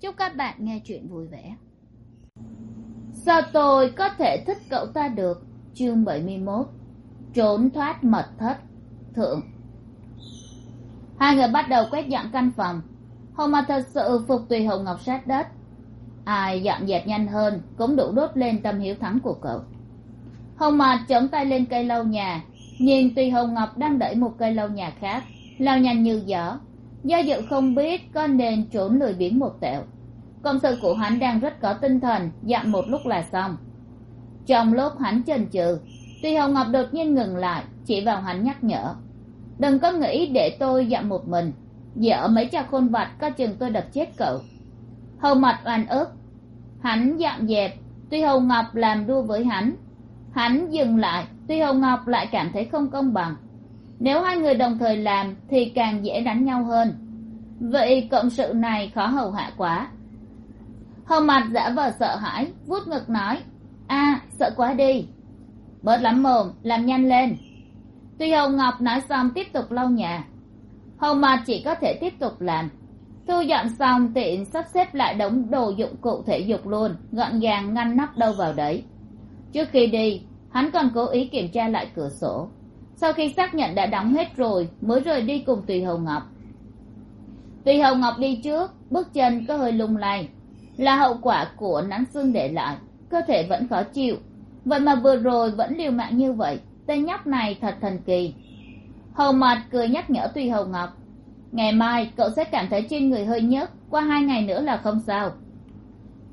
chúc các bạn nghe chuyện vui vẻ. Sao tôi có thể thích cậu ta được? Chương bảy mươi mốt. Trốn thoát mật thất. Thượng. Hai người bắt đầu quét dọn căn phòng. Hồng mà thật sự phục tùy hồng ngọc sát đất. Ai dọn dẹp nhanh hơn cũng đủ đốt lên tâm hiếu thắng của cậu. Hồng mạt chống tay lên cây lau nhà. Nhìn tùy hồng ngọc đang đẩy một cây lau nhà khác lao nhanh như gió do dự không biết, có nên trốn lười biếng một tẹo. Công sự của hắn đang rất có tinh thần, dặn một lúc là xong. Trong lúc hắn chần chừ, tuy hồng ngọc đột nhiên ngừng lại, chỉ vào hắn nhắc nhở. Đừng có nghĩ để tôi dặn một mình. Dở mấy cha khôn vặt, có chừng tôi đập chết cậu. Hầu mặt oan ức. Hắn dặn dẹp, tuy hầu ngọc làm đua với hắn. Hắn dừng lại, tuy hầu ngọc lại cảm thấy không công bằng nếu hai người đồng thời làm, thì càng dễ đánh nhau hơn. Vậy cộng sự này khó hầu hạ quá. Hầu mặt giả vờ sợ hãi, vuốt ngực nói, a, sợ quá đi. Bớt lắm mồm, làm nhanh lên. Tuy hầu ngọc nói xong tiếp tục lau nhà. Hầu mặt chỉ có thể tiếp tục làm. Thu dọn xong, tiện sắp xếp lại đống đồ dụng cụ thể dục luôn, gọn gàng ngăn nắp đâu vào đấy. Trước khi đi, hắn còn cố ý kiểm tra lại cửa sổ sau khi xác nhận đã đóng hết rồi, mới rời đi cùng tùy hầu ngọc. Tùy hầu ngọc đi trước, bước chân có hơi lung lay. Là hậu quả của nắng xương để lại, cơ thể vẫn khó chịu. Vậy mà vừa rồi vẫn liều mạng như vậy, tên nhóc này thật thần kỳ. Hầu mặt cười nhắc nhở tùy hầu ngọc. Ngày mai, cậu sẽ cảm thấy trên người hơi nhức qua hai ngày nữa là không sao.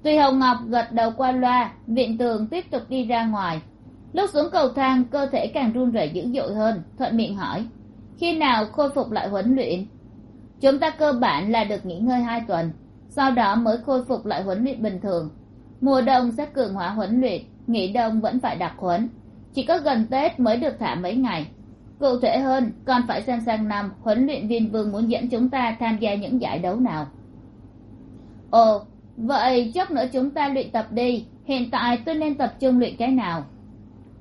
Tùy hầu ngọc gật đầu qua loa, viện tường tiếp tục đi ra ngoài lúc xuống cầu thang, cơ thể càng run rẩy dữ dội hơn, thuận miệng hỏi. Khi nào khôi phục lại huấn luyện? Chúng ta cơ bản là được nghỉ ngơi hai tuần, sau đó mới khôi phục lại huấn luyện bình thường. Mùa đông sẽ cường hóa huấn luyện, nghỉ đông vẫn phải đặc huấn. Chỉ có gần tết mới được thả mấy ngày. Cụ thể hơn, còn phải xem sang năm, huấn luyện viên vương muốn dẫn chúng ta tham gia những giải đấu nào. Ồ, vậy chốc nữa chúng ta luyện tập đi. Hiện tại tôi nên tập trung luyện cái nào?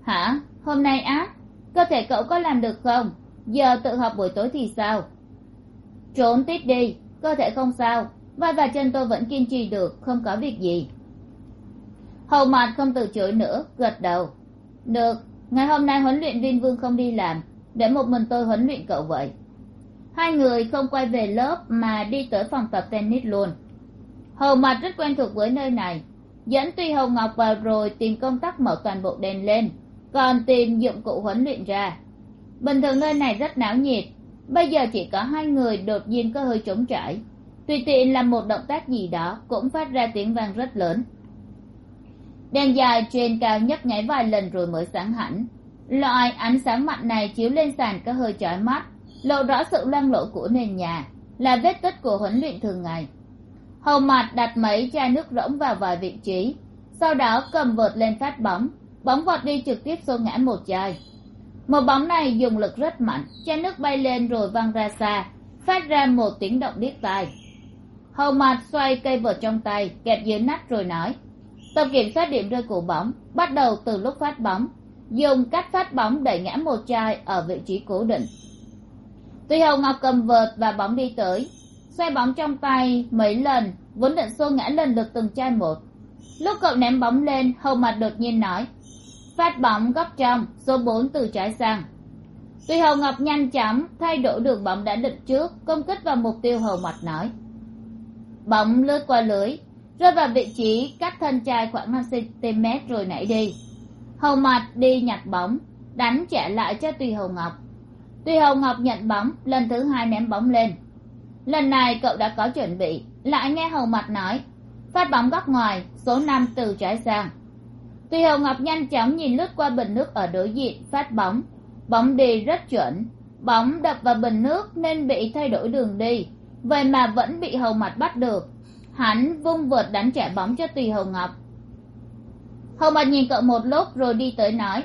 Hả? Hôm nay á, cơ thể cậu có làm được không? Giờ tự học buổi tối thì sao? Trốn tít đi, cơ thể không sao. Vai và chân tôi vẫn kiên trì được, không có việc gì. Hầu mặt không từ chối nữa, gật đầu. Được, ngày hôm nay huấn luyện viên vương không đi làm, để một mình tôi huấn luyện cậu vậy. Hai người không quay về lớp mà đi tới phòng tập tennis luôn. Hầu mặt rất quen thuộc với nơi này. Dẫn tuy hầu ngọc vào rồi tìm công tắc mở toàn bộ đèn lên còn tìm dụng cụ huấn luyện ra. Bình thường nơi này rất náo nhiệt. Bây giờ chỉ có hai người đột nhiên có hơi trống trải. Tùy tiện làm một động tác gì đó cũng phát ra tiếng vang rất lớn. Đèn dài trên cao nhấp nháy vài lần rồi mới sáng hẳn. Loại ánh sáng mạnh này chiếu lên sàn có hơi chói mắt, lộ rõ sự loang lộ của nền nhà, là vết tích của huấn luyện thường ngày. Hầu mặt đặt mấy chai nước rỗng vào vài vị trí, sau đó cầm vợt lên phát bóng bóng vọt đi trực tiếp xô ngã một chai một bóng này dùng lực rất mạnh chai nước bay lên rồi văng ra xa, phát ra một tiếng động điếc tai. Hầu mặt xoay cây vợt trong tay, kẹp dưới nách rồi nói tập kiểm soát điểm rơi của bóng, bắt đầu từ lúc phát bóng, dùng cách phát bóng đẩy ngã một chai ở vị trí cố định. Tuy hầu ngọc cầm vợt và bóng đi tới, xoay bóng trong tay mấy lần, vốn định xô ngã lần lượt từng chai một. Lúc cậu ném bóng lên, hầu mặt đột nhiên nói phát bóng góc trong, số bốn từ trái sang. Tuy hầu ngọc nhanh chóng thay đổi đường bóng đã định trước, công kích vào mục tiêu hầu mặt nói. Bóng lướt qua lưới, rơi vào vị trí cách thân trai khoảng năm cm rồi nảy đi. Hầu mặt đi nhặt bóng, đánh trả lại cho tùy hầu ngọc. Tùy hầu ngọc nhận bóng, lần thứ hai ném bóng lên. Lần này cậu đã có chuẩn bị, lại nghe hầu mặt nói. Phát bóng góc ngoài, số năm từ trái sang tùy hầu ngọc nhanh chóng nhìn lướt qua bình nước ở đối diện, phát bóng. Bóng đi rất chuẩn. Bóng đập vào bình nước nên bị thay đổi đường đi. Vậy mà vẫn bị hầu mặt bắt được. Hắn vung vượt đánh trả bóng cho tùy hồng ngọc. Hầu mặt nhìn cậu một lúc rồi đi tới nói,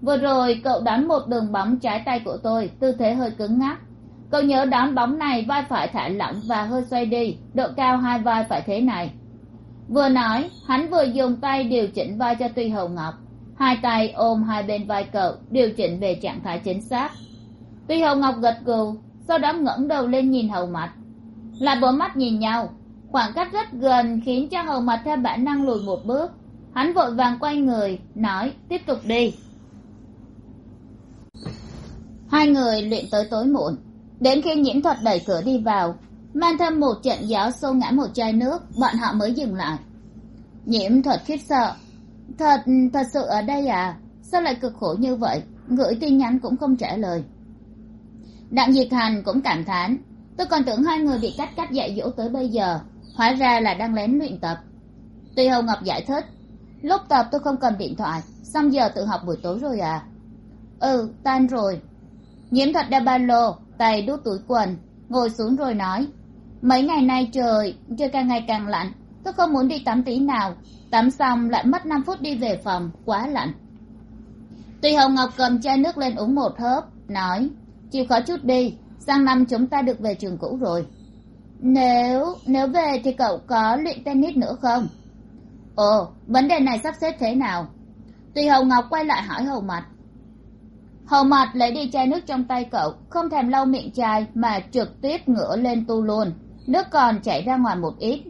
vừa rồi cậu đánh một đường bóng trái tay của tôi, tư thế hơi cứng ngắc. Cậu nhớ đón bóng này vai phải thả lỏng và hơi xoay đi, độ cao hai vai phải thế này vừa nói, hắn vừa dùng tay điều chỉnh vai cho tuy hồng ngọc. Hai tay ôm hai bên vai cậu, điều chỉnh về trạng thái chính xác. Tuy hồng ngọc gật gù, sau đó ngẩng đầu lên nhìn hầu mặt là bốn mắt nhìn nhau, khoảng cách rất gần khiến cho hầu mặt theo bản năng lùi một bước. Hắn vội vàng quay người, nói, tiếp tục đi. Hai người luyện tới tối muộn. Đến khi nhiễm thuật đẩy cửa đi vào mang thêm một trận giáo xô ngã một chai nước, bọn họ mới dừng lại. Nhiễm thuật khiếp sợ. Thật thật sự ở đây à? Sao lại cực khổ như vậy? Gửi tin nhắn cũng không trả lời. Đặng diệt hành cũng cảm thán. Tôi còn tưởng hai người bị cắt cắt dạy dỗ tới bây giờ. Hóa ra là đang lén luyện tập. Tuy hồng ngọc giải thích, lúc tập tôi không cầm điện thoại, xong giờ tự học buổi tối rồi à? Ừ tan rồi. Nhiễm thuật đeo ba lô, tay đút túi quần, ngồi xuống rồi nói mấy ngày nay trời trời càng ngày càng lạnh. Tôi không muốn đi tắm tí nào. Tắm xong lại mất năm phút đi về phòng. Quá lạnh. Tùy hồng ngọc cầm chai nước lên uống một hớp, nói, chịu khó chút đi. Sang năm chúng ta được về trường cũ rồi. Nếu nếu về thì cậu có luyện tennis nữa không? Ồ, vấn đề này sắp xếp thế nào? Tùy hồng ngọc quay lại hỏi hầu mặt hầu mặt lấy đi chai nước trong tay cậu. Không thèm lau miệng chai mà trực tiếp ngửa lên tu luôn nước còn chảy ra ngoài một ít.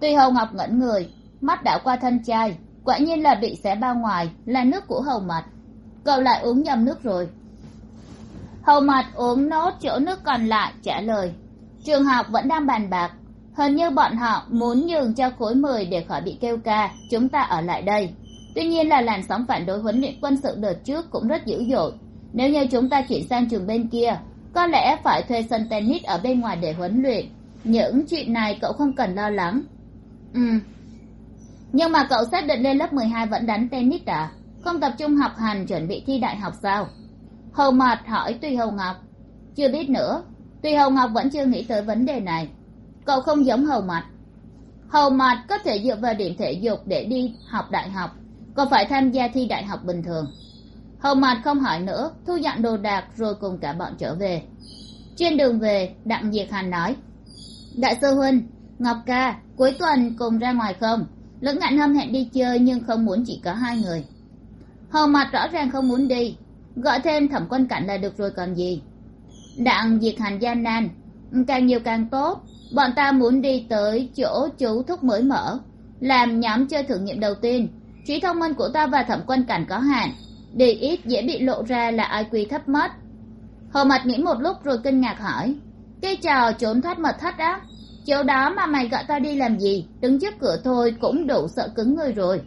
Tuy hầu ngọc ngẩn người, mắt đảo qua thân chai, quả nhiên là bị xé bao ngoài, là nước của hầu mặt cậu lại uống nhầm nước rồi. Hầu mặt uống nốt chỗ nước còn lại, trả lời. Trường học vẫn đang bàn bạc. Hình như bọn họ muốn nhường cho khối mười để khỏi bị kêu ca. Chúng ta ở lại đây. Tuy nhiên là làn sóng phản đối huấn luyện quân sự đợt trước cũng rất dữ dội. Nếu như chúng ta chuyển sang trường bên kia, có lẽ phải thuê sân tennis ở bên ngoài để huấn luyện những chuyện này cậu không cần lo lắng. Ừ. Nhưng mà cậu xác định lên lớp mười hai vẫn đánh tennis à? Không tập trung học hành chuẩn bị thi đại học sao? Hầu mạt hỏi tuy hầu ngọc. Chưa biết nữa. Tuy hầu ngọc vẫn chưa nghĩ tới vấn đề này. Cậu không giống hầu mặt hầu mặt có thể dựa vào điểm thể dục để đi học đại học, còn phải tham gia thi đại học bình thường. Hầu mặt không hỏi nữa, thu dọn đồ đạc rồi cùng cả bọn trở về. Trên đường về, đặng diệt hàn nói đại sư huynh, ngọc ca, cuối tuần cùng ra ngoài không? Lữ ngạn hâm hẹn đi chơi nhưng không muốn chỉ có hai người. Hầu mặt rõ ràng không muốn đi, gọi thêm thẩm quân cảnh là được rồi còn gì? Đặng diệt hành gian nan, càng nhiều càng tốt, bọn ta muốn đi tới chỗ chú thúc mới mở, làm nhóm chơi thử nghiệm đầu tiên. Trí thông minh của ta và thẩm quân cảnh có hạn, đi ít dễ bị lộ ra là ai quy thấp mất. Hồ mặt nghĩ một lúc rồi kinh ngạc hỏi cái trò trốn thoát mật thất á chỗ đó mà mày gọi tao đi làm gì, đứng trước cửa thôi cũng đủ sợ cứng người rồi.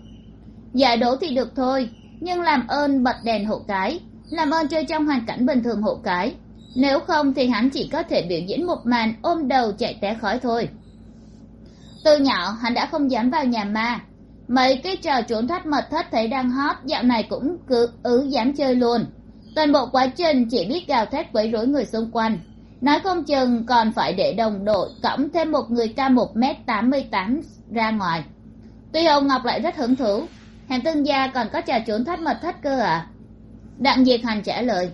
Giải đố thì được thôi, nhưng làm ơn bật đèn hộ cái, làm ơn chơi trong hoàn cảnh bình thường hộ cái. Nếu không thì hắn chỉ có thể biểu diễn một màn ôm đầu chạy té khói thôi. Từ nhỏ, hắn đã không dám vào nhà ma. Mấy cái trò trốn thoát mật thất thấy đang hot, dạo này cũng cứ ứ dám chơi luôn. Toàn bộ quá trình chỉ biết gào thét quấy rối người xung quanh nói không chừng còn phải để đồng đội cõng thêm một người cao một m tám mươi tám ra ngoài. Tuy hồng ngọc lại rất hứng thú hàn tương gia còn có trò trốn thoát mật thất cơ à? Đặng diệt hành trả lời,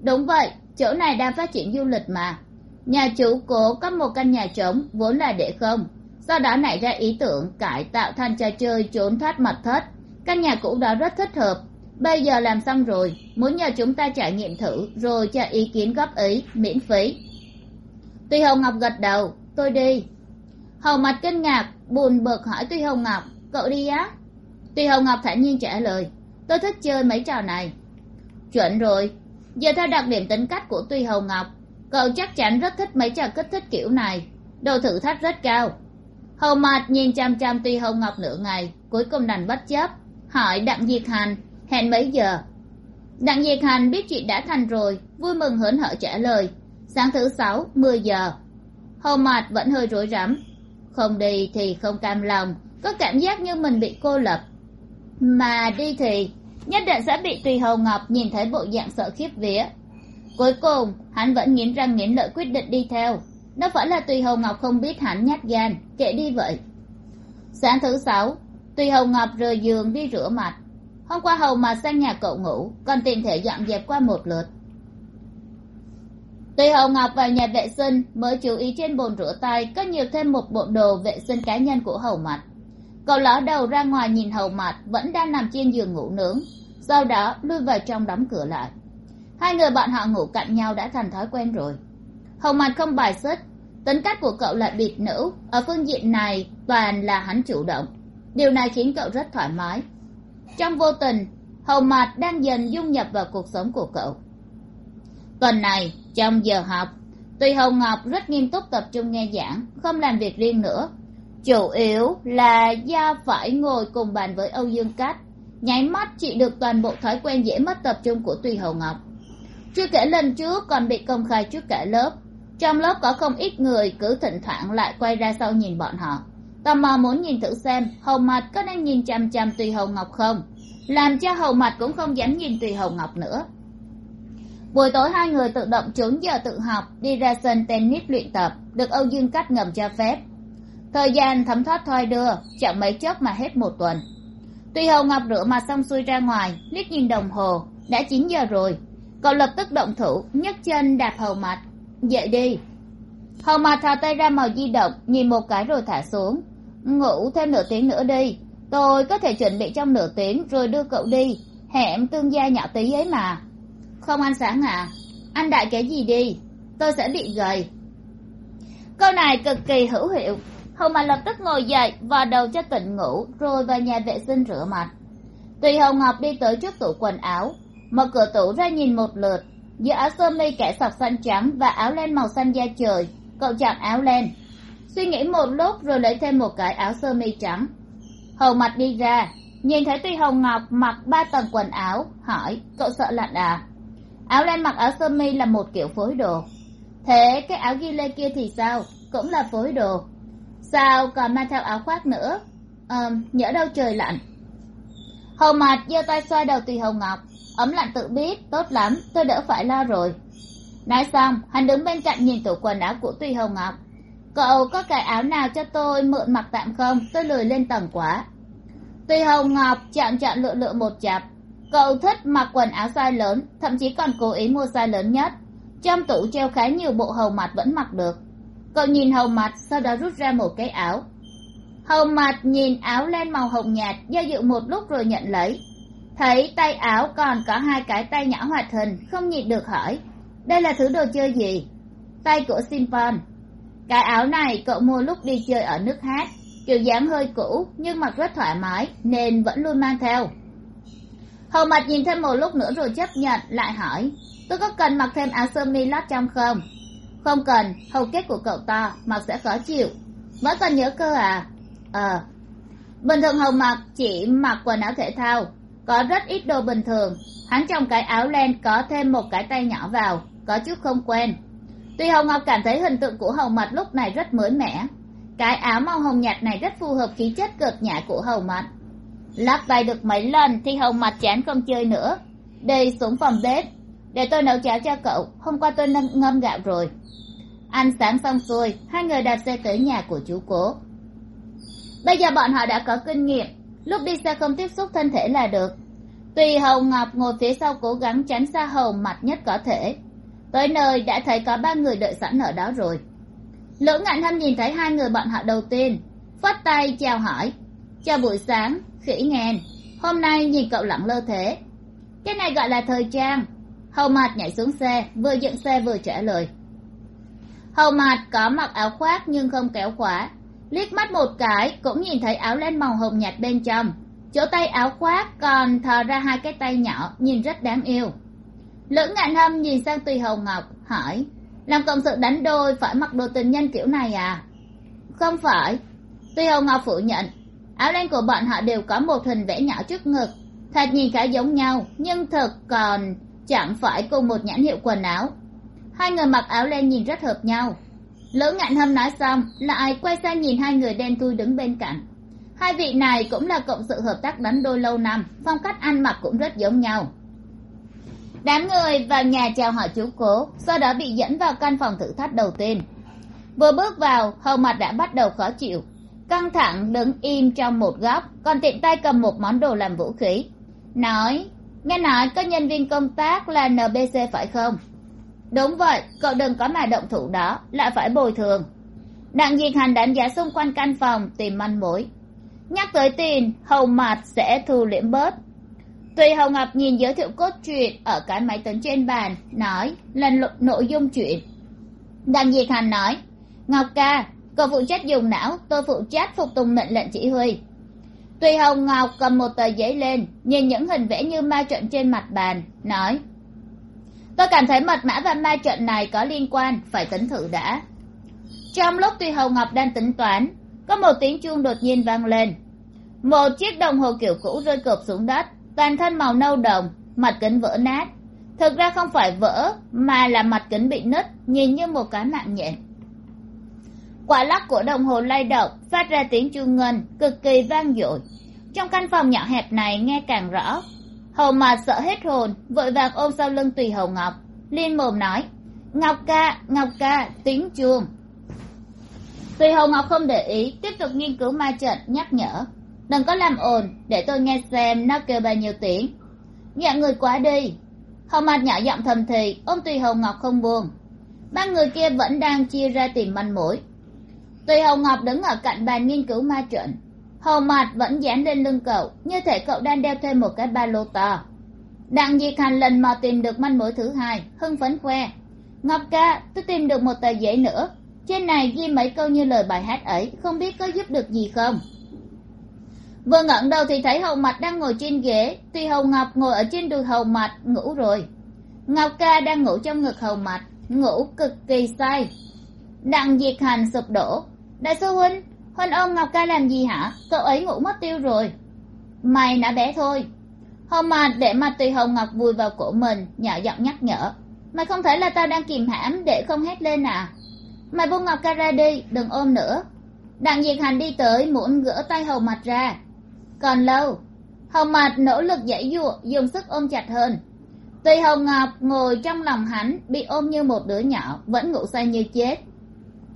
đúng vậy, chỗ này đang phát triển du lịch mà. Nhà chủ cố có một căn nhà trống, vốn là để không. Sau đó nảy ra ý tưởng cải tạo thành trò chơi trốn thoát mật thất. Căn nhà cũ đó rất thích hợp. Bây giờ làm xong rồi, muốn nhờ chúng ta trải nghiệm thử rồi cho ý kiến góp ý, miễn phí tuy hồng ngọc gật đầu, tôi đi. Hầu mặt kinh ngạc, buồn bực hỏi tuy hồng ngọc, cậu đi á? Tuy hồng ngọc thản nhiên trả lời, tôi thích chơi mấy trò này. Chuẩn rồi. Giờ theo đặc điểm tính cách của tuy hồng ngọc, cậu chắc chắn rất thích mấy trò kích thích kiểu này, độ thử thách rất cao. Hầu mặt nhìn chăm chăm tuy hồng ngọc nửa ngày, cuối cùng đành bất chấp, hỏi đặng diệt hành, hẹn mấy giờ? Đặng diệt hành biết chuyện đã thành rồi, vui mừng hớn hở trả lời sáng thứ sáu, mười giờ. Hầu mạt vẫn hơi rối rắm. Không đi thì không cam lòng, có cảm giác như mình bị cô lập. Mà đi thì, nhất định sẽ bị tùy hầu ngọc nhìn thấy bộ dạng sợ khiếp vía. Cuối cùng, hắn vẫn nghiến răng nghiến lợi quyết định đi theo. Đó phải là tùy hầu ngọc không biết hắn nhát gan, kệ đi vậy. Sáng thứ sáu, tùy hầu ngọc rời giường đi rửa mặt. Hôm qua hầu mà sang nhà cậu ngủ, còn tiện thể dọn dẹp qua một lượt tùy hầu ngọc vào nhà vệ sinh, mới chú ý trên bồn rửa tay có nhiều thêm một bộ đồ vệ sinh cá nhân của hầu mặt cậu ló đầu ra ngoài nhìn hầu mặt vẫn đang nằm trên giường ngủ nướng, sau đó lui vào trong đóng cửa lại. Hai người bọn họ ngủ cạnh nhau đã thành thói quen rồi. Hầu mặt không bài xích, tính cách của cậu lại biệt nữ, ở phương diện này toàn là hắn chủ động. Điều này khiến cậu rất thoải mái. Trong vô tình, hầu mặt đang dần dung nhập vào cuộc sống của cậu tuần này, trong giờ học, tuy hồng ngọc rất nghiêm túc tập trung nghe giảng, không làm việc riêng nữa. Chủ yếu là do phải ngồi cùng bàn với âu dương cát nháy mắt, chị được toàn bộ thói quen dễ mất tập trung của tùy hồng ngọc. Chưa kể lần trước còn bị công khai trước cả lớp. Trong lớp có không ít người cứ thỉnh thoảng lại quay ra sau nhìn bọn họ. Tò mò muốn nhìn thử xem hầu mặt có đang nhìn chằm chằm tùy hồng ngọc không. Làm cho hầu mặt cũng không dám nhìn tùy hồng ngọc nữa buổi tối hai người tự động trốn giờ tự học, đi ra sân tennis luyện tập, được âu dương cắt ngầm cho phép. Thời gian thấm thoát thoi đưa, chẳng mấy chốc mà hết một tuần. Tùy hầu ngọc rửa mặt xong xuôi ra ngoài, liếc nhìn đồng hồ, đã chín giờ rồi. Cậu lập tức động thủ, nhấc chân đạp hầu mặt dậy đi. Hầu mặt thò tay ra màu di động, nhìn một cái rồi thả xuống. Ngủ thêm nửa tiếng nữa đi. Tôi có thể chuẩn bị trong nửa tiếng rồi đưa cậu đi. Hẻm tương gia nhỏ tí ấy mà không ăn sáng à? Ăn đại cái gì đi? Tôi sẽ bị gầy. Câu này cực kỳ hữu hiệu. Hầu mặt lập tức ngồi dậy và đầu cho tỉnh ngủ, rồi vào nhà vệ sinh rửa mặt. Tùy hồng ngọc đi tới trước tủ quần áo. Mở cửa tủ ra nhìn một lượt. Giữa áo sơ mi kẻ sọc xanh trắng và áo len màu xanh da trời, cậu chọn áo len. Suy nghĩ một lúc rồi lấy thêm một cái áo sơ mi trắng. Hầu mặt đi ra, nhìn thấy tuy hồng ngọc mặc ba tầng quần áo, hỏi, cậu sợ lạnh à? Áo len mặc áo sơ mi là một kiểu phối đồ. Thế cái áo ghi lê kia thì sao? Cũng là phối đồ. Sao còn mang theo áo khoác nữa? Ờ nhỡ đâu trời lạnh. Hầu mặt giơ tay xoa đầu tùy hồng ngọc. Ấm lạnh tự biết, tốt lắm, tôi đỡ phải lo rồi. Nói xong, hắn đứng bên cạnh nhìn tủ quần áo của tùy hồng ngọc. Cậu có cái áo nào cho tôi mượn mặc tạm không? Tôi lười lên tầng quá. Tùy hồng ngọc chạm chạm lựa lựa một chặp cậu thích mặc quần áo size lớn, thậm chí còn cố ý mua size lớn nhất. Trong tủ treo khá nhiều bộ hầu mặt vẫn mặc được. Cậu nhìn hầu mặt, sau đó rút ra một cái áo. Hầu mặt nhìn áo len màu hồng nhạt, do dự một lúc rồi nhận lấy. Thấy tay áo còn có hai cái tay nhỏ hoạt hình, không nhịn được hỏi, đây là thứ đồ chơi gì? Tay của simpon. Cái áo này cậu mua lúc đi chơi ở nước hát, kiểu dáng hơi cũ, nhưng mặc rất thoải mái, nên vẫn luôn mang theo hầu mặt nhìn thêm một lúc nữa rồi chấp nhận, lại hỏi, tôi có cần mặc thêm áo sơ mi lót trong không? Không cần, hầu kết của cậu to, mặc sẽ khó chịu. Vẫn còn nhớ cơ à? Ờ. Bình thường hầu mặc chỉ mặc quần áo thể thao, có rất ít đồ bình thường. Hắn trong cái áo len có thêm một cái tay nhỏ vào, có chút không quen. Tuy hồng ngọc cảm thấy hình tượng của hầu mặt lúc này rất mới mẻ, cái áo màu hồng nhạt này rất phù hợp khí chất cợt nhã của hầu mặt lắp tay được mấy lần thì hồng mặt chán không chơi nữa. Đi xuống phòng bếp. Để tôi nấu cháo cho cậu. Hôm qua tôi ngâm, ngâm gạo rồi. Ăn sáng xong xuôi hai người đạp xe tới nhà của chú cố. Bây giờ bọn họ đã có kinh nghiệm. Lúc đi xe không tiếp xúc thân thể là được. Tùy hồng ngọc ngồi phía sau cố gắng tránh xa hồng mặt nhất có thể. Tới nơi đã thấy có ba người đợi sẵn ở đó rồi. Lữ ngạn hâm nhìn thấy hai người bọn họ đầu tiên. Phất tay chào hỏi. Chào buổi sáng khỉ ngàn hôm nay nhìn cậu lẳng lơ thế. Cái này gọi là thời trang. Hầu mặt nhảy xuống xe, vừa dựng xe vừa trả lời. Hầu mặt có mặc áo khoác nhưng không kéo khóa. Liếc mắt một cái cũng nhìn thấy áo len màu hồng nhạt bên trong. Chỗ tay áo khoác còn thò ra hai cái tay nhỏ, nhìn rất đáng yêu. Lữ ngạn hâm nhìn sang tùy hồng ngọc, hỏi, làm cộng sự đánh đôi phải mặc đồ tình nhân kiểu này à? Không phải. Tùy hồng ngọc phủ nhận áo len của bọn họ đều có một hình vẽ nhỏ trước ngực. Thật nhìn khá giống nhau, nhưng thật còn chẳng phải cùng một nhãn hiệu quần áo. Hai người mặc áo len nhìn rất hợp nhau. Lữ ngạn hâm nói xong lại quay sang nhìn hai người đen thui đứng bên cạnh. Hai vị này cũng là cộng sự hợp tác đánh đôi lâu năm, phong cách ăn mặc cũng rất giống nhau. Đám người vào nhà chào hỏi chú cố, sau đó bị dẫn vào căn phòng thử thách đầu tiên. Vừa bước vào, hầu mặt đã bắt đầu khó chịu căng thẳng đứng im trong một góc, còn tiện tay cầm một món đồ làm vũ khí. Nói, nghe nói có nhân viên công tác là nbc phải không? Đúng vậy, cậu đừng có mà động thủ đó, lại phải bồi thường. Đặng diệt hành đánh giá xung quanh căn phòng, tìm manh mối. Nhắc tới tiền hầu mặt sẽ thu liễm bớt. Tùy hầu ngọc nhìn giới thiệu cốt truyện ở cái máy tính trên bàn, nói là nội dung chuyện. Đặng diệt hành nói, ngọc ca cậu phụ trách dùng não tôi phụ trách phục tùng mệnh lệnh chỉ huy. Tùy hồng ngọc cầm một tờ giấy lên, nhìn những hình vẽ như ma trận trên mặt bàn, nói, tôi cảm thấy mật mã và ma trận này có liên quan, phải tính thử đã. Trong lúc tùy hồng ngọc đang tính toán, có một tiếng chuông đột nhiên vang lên. Một chiếc đồng hồ kiểu cũ rơi cộp xuống đất, toàn thân màu nâu đồng mặt kính vỡ nát. Thực ra không phải vỡ, mà là mặt kính bị nứt, nhìn như một cái mạng nhện quả lắc của đồng hồ lay động phát ra tiếng chuông ngân, cực kỳ vang dội. Trong căn phòng nhỏ hẹp này nghe càng rõ. Hầu mà sợ hết hồn, vội vàng ôm sau lưng tùy hầu ngọc. Liên mồm nói, ngọc ca ngọc ca, tiếng chuông. Tùy hầu ngọc không để ý, tiếp tục nghiên cứu ma trận, nhắc nhở, đừng có làm ồn, để tôi nghe xem nó kêu bao nhiêu tiếng. Nhẹ người quá đi. Hầu mặt nhỏ giọng thầm thì, ôm tùy hầu ngọc không buông. Ba người kia vẫn đang chia ra tìm manh mối tùy Hồng ngọc đứng ở cạnh bàn nghiên cứu ma trận hầu mặt vẫn dán lên lưng cậu, như thể cậu đang đeo thêm một cái ba lô to. Đặng diệt hành lần mò tìm được manh mối thứ hai, hưng phấn khoe. Ngọc ca, tôi tìm được một tờ giấy nữa. Trên này ghi mấy câu như lời bài hát ấy, không biết có giúp được gì không? Vừa ngẩng đầu thì thấy hầu mặt đang ngồi trên ghế. Tuy hầu ngọc ngồi ở trên đùi hầu mặt ngủ rồi. Ngọc ca đang ngủ trong ngực hầu mặt ngủ cực kỳ say. Đặng diệt hành sụp đổ đại sư huynh huynh ôm ngọc ca làm gì hả? Cậu ấy ngủ mất tiêu rồi. Mày đã bé thôi. Hôm mà để mặt tùy hồng ngọc vùi vào cổ mình, nhỏ giọng nhắc nhở. Mày không thấy là tao đang kìm hãm để không hét lên à? Mày buông ngọc ca ra đi, đừng ôm nữa. Đặng diệt hành đi tới, muốn gỡ tay hầu mặt ra. Còn lâu hồng mặt nỗ lực dãy giụa dùng sức ôm chặt hơn. Tùy hồng ngọc ngồi trong lòng hắn, bị ôm như một đứa nhỏ, vẫn ngủ say như chết.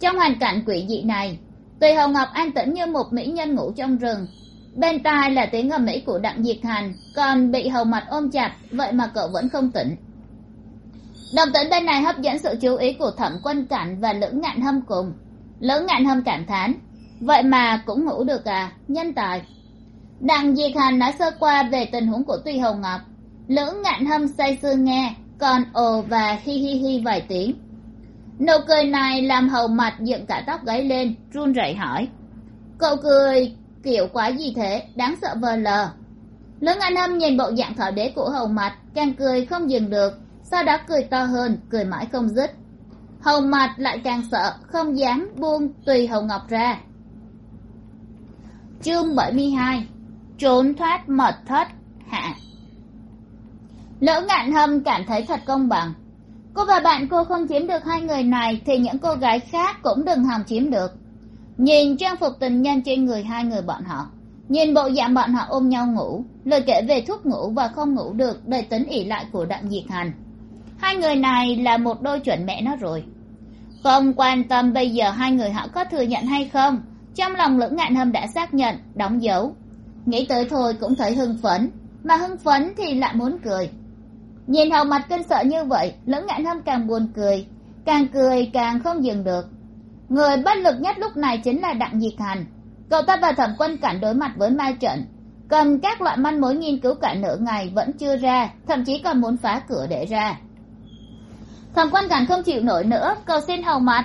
Trong hoàn cảnh quỷ dị này tùy hồng ngọc an tĩnh như một mỹ nhân ngủ trong rừng. Bên tai là tiếng ngầm mỹ của đặng diệt hành, còn bị hầu mặt ôm chặt, vậy mà cậu vẫn không tỉnh. Đồng tĩnh bên này hấp dẫn sự chú ý của thẩm quân cảnh và lữ ngạn hâm cùng. Lữ ngạn hâm cảm thán, vậy mà cũng ngủ được à nhân tài. Đặng diệt hành nói sơ qua về tình huống của tuy hồng ngọc. Lữ ngạn hâm say sưa nghe, còn ồ và hi hi hi vài tiếng nụ cười này làm hầu mặt dựng cả tóc gáy lên, run rẩy hỏi. Cậu cười kiểu quá gì thế? Đáng sợ vờ lờ. Lữ ngạn hâm nhìn bộ dạng thỏ đế của hầu mặt, càng cười không dừng được, sau đó cười to hơn, cười mãi không dứt. Hầu mặt lại càng sợ, không dám buông tùy hầu ngọc ra. Chương bảy mươi hai, trốn thoát mật thất, hạ. Lỡ ngạn hâm cảm thấy thật công bằng cô và bạn cô không chiếm được hai người này thì những cô gái khác cũng đừng hòng chiếm được. Nhìn trang phục tình nhân trên người hai người bọn họ, nhìn bộ dạng bọn họ ôm nhau ngủ, lời kể về thuốc ngủ và không ngủ được đời tính ỉ lại của đặng diệt hành hai người này là một đôi chuẩn mẹ nó rồi. Không quan tâm bây giờ hai người họ có thừa nhận hay không, trong lòng lưỡng ngạn hâm đã xác nhận, đóng dấu. Nghĩ tới thôi cũng thấy hưng phấn, mà hưng phấn thì lại muốn cười nhìn hầu mặt kinh sợ như vậy, lưỡng ngạn hâm càng buồn cười, càng cười càng không dừng được. Người bất lực nhất lúc này chính là đặng diệt hành cậu ta và thẩm quân cảnh đối mặt với ma trận. Cầm các loại manh mối nghiên cứu cả nửa ngày vẫn chưa ra, thậm chí còn muốn phá cửa để ra. Thẩm quân cảnh không chịu nổi nữa, cầu xin hầu mặt.